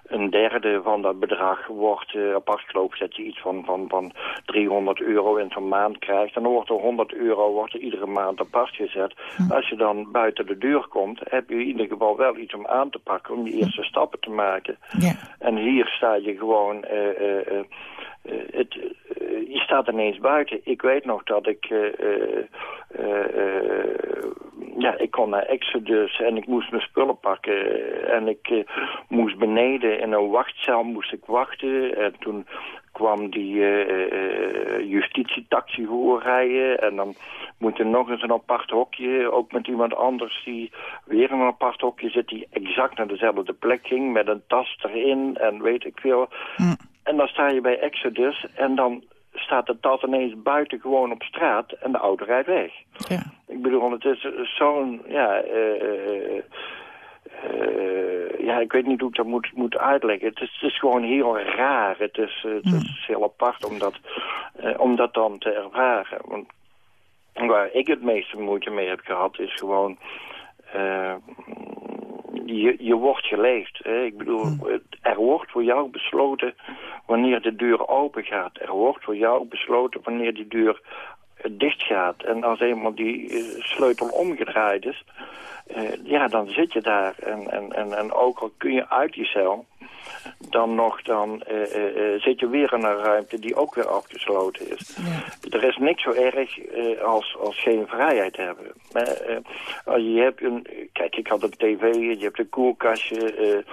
een derde van dat bedrag wordt eh, apart geloof dat je iets van, van, van 300 euro in zo'n maand krijgt. En dan wordt er 100 euro wordt er iedere maand apart gezet. Als je dan buiten de deur komt, heb je in ieder geval wel iets om aan te pakken om je eerste stappen te maken. Ja. En hier sta je gewoon... eh, eh, eh, het, eh, je staat ineens buiten. Ik weet nog dat ik... eh, eh, eh, eh, ja, ik kon naar Exodus en ik moest mijn spullen pakken. En ik eh, moest beneden in een wachtcel moest ik wachten. En toen kwam die eh, eh, justitietaxi voorrijden. En dan moet je nog eens een apart hokje, ook met iemand anders die weer in een apart hokje zit... die exact naar dezelfde plek ging, met een tas erin en weet ik veel. En dan sta je bij Exodus en dan staat de tas ineens buiten gewoon op straat en de auto rijdt weg. Ja. Ik bedoel, het is zo'n, ja, eh, eh, eh, ja, ik weet niet hoe ik dat moet, moet uitleggen. Het is, het is gewoon heel raar. Het is, eh, het is heel apart om dat, eh, om dat dan te ervaren. Want waar ik het meeste moeite mee heb gehad is gewoon... je, je wordt geleefd. Hè? Ik bedoel, het- er wordt voor jou besloten wanneer de deur open gaat. Er wordt voor jou besloten wanneer die deur eh, dicht gaat. En als eenmaal die eh, sleutel omgedraaid is, eh, ja, dan zit je daar. En, en, en, en ook al kun je uit je cel, dan nog dan eh, eh, zit je weer in een ruimte die ook weer afgesloten is. Er is niks zo erg als, als geen vrijheid hebben. Maar, als je hebt een, kijk, ik had een tv, je hebt een koelkastje...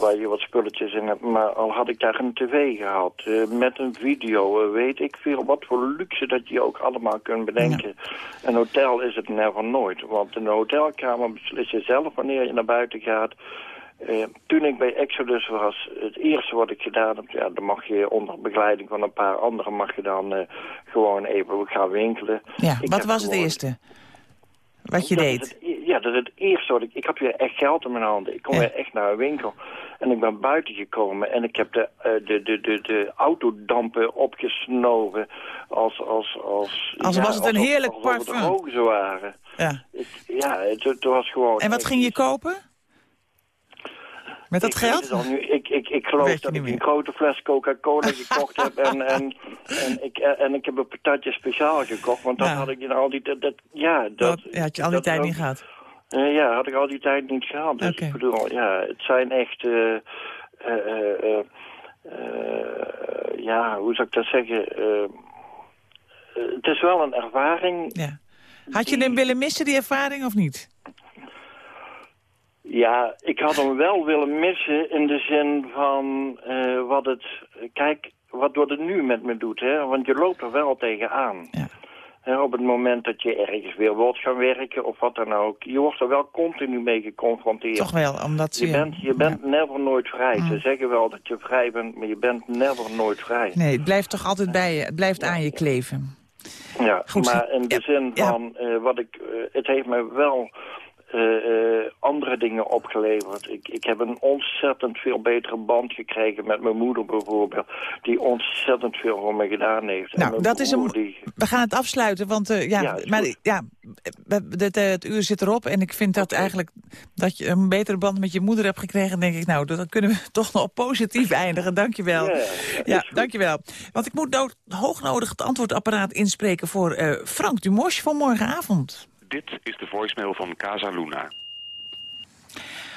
waar je wat spulletjes in hebt. Maar al had ik daar een tv gehad, eh, met een video, weet ik veel. Wat voor luxe dat je ook allemaal kunt bedenken. Een hotel is het never nooit. Want in een hotelkamer beslis je zelf wanneer je naar buiten gaat. Eh, toen ik bij Exodus was, het eerste wat ik gedaan heb... Ja, dan mag je onder begeleiding van een paar anderen... mag je dan eh, gewoon even gaan winkelen. Ja, Ik wat was het eerste? Wat je dat deed? het e- ja, dat is het eerste wat ik... Ik had weer echt geld in mijn handen. Ik kon weer echt naar een winkel. En ik ben buiten gekomen en ik heb de, eh, de, de, de, de autodampen opgesnoven als... Als, als, Als ja, was het een heerlijk alsof het parfum. rozen waren. Ja. Ik, ja, het, het was gewoon... En wat ging je kopen? Met dat ik geld? het al nu. Ik, ik, ik geloof dat ik meer. een grote fles Coca-Cola gekocht heb. En, en, *laughs* en, ik, en ik heb een patatje speciaal gekocht. Want dat Ja. had ik in al die tijd... Dat, ja, dat, Dat had je al die dat tijd ook- niet gehad. Eh, ja, had ik al die tijd niet gehad. Dus ik bedoel, ja, het zijn echt... eh, eh, ja, hoe zou ik dat zeggen? Het is wel een ervaring. Ja. Had je hem willen missen, die ervaring, of niet? Ja, ik had hem wel willen missen in de zin van eh, wat het... Kijk, wat wat het nu met me doet, hè? Want je loopt er wel tegenaan. Hè, op het moment dat je ergens weer wilt gaan werken of wat dan ook. Je wordt er wel continu mee geconfronteerd. Toch wel, omdat Je je... bent, je bent never nooit vrij. Ze zeggen wel dat je vrij bent, maar je bent never nooit vrij. Nee, het blijft toch altijd bij je. Het blijft aan je kleven. Ja, Goed, maar in de zin van eh, wat ik, eh, het heeft me wel eh, eh, andere dingen opgeleverd. Ik, ik heb een ontzettend veel betere band gekregen met mijn moeder bijvoorbeeld, die ontzettend veel voor me gedaan heeft. Nou, dat is een... die- We gaan het afsluiten, want eh, ja, maar, goed. ja het, het uur zit erop. En ik vind dat eigenlijk dat je een betere band met je moeder hebt gekregen. denk ik, nou, dan kunnen we *laughs* toch nog positief eindigen. Dank je wel. Ja, ja, Ja, dank je wel. Want ik moet nood, hoognodig het antwoordapparaat inspreken voor Frank Dumos van morgenavond. Dit is de voicemail van Casa Luna.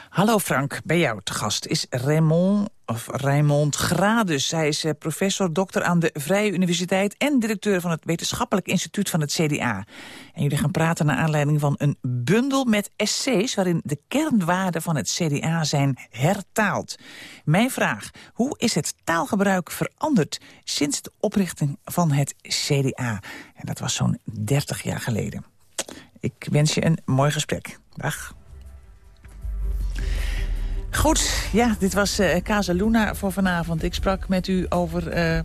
Hallo Frank, bij jou te gast is Raymond, of Raymond Gradus. Hij is eh, professor, dokter aan de Vrije Universiteit... en directeur van het Wetenschappelijk Instituut van het CDA. En jullie gaan praten naar aanleiding van een bundel met essays... waarin de kernwaarden van het CDA zijn hertaald. Mijn vraag, hoe is het taalgebruik veranderd... sinds de oprichting van het CDA? En dat was zo'n 30 jaar geleden. Ik wens je een mooi gesprek. Dag. Goed, ja, dit was eh Casa Luna voor vanavond. Ik sprak met u over eh,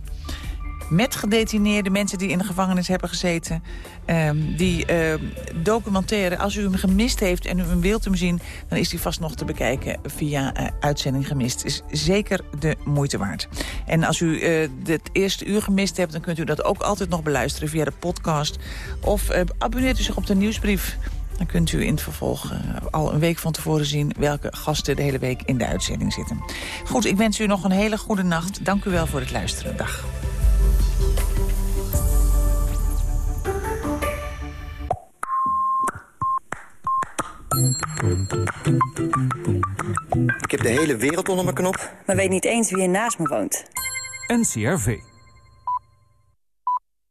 met gedetineerde mensen die in de gevangenis hebben gezeten. Ehm, die eh, documentaire, als u hem gemist heeft en u hem wilt hem zien... dan is die vast nog te bekijken via eh, Uitzending Gemist. Is zeker de moeite waard. En als u eh het eerste uur gemist hebt... dan kunt u dat ook altijd nog beluisteren via de podcast. Of eh, abonneert u zich op de nieuwsbrief... Dan kunt u in het vervolg al een week van tevoren zien... welke gasten de hele week in de uitzending zitten. Goed, ik wens u nog een hele goede nacht. Dank u wel voor het luisteren. Dag. Ik heb de hele wereld onder mijn knop. Maar weet niet eens wie er naast me woont. NCRV.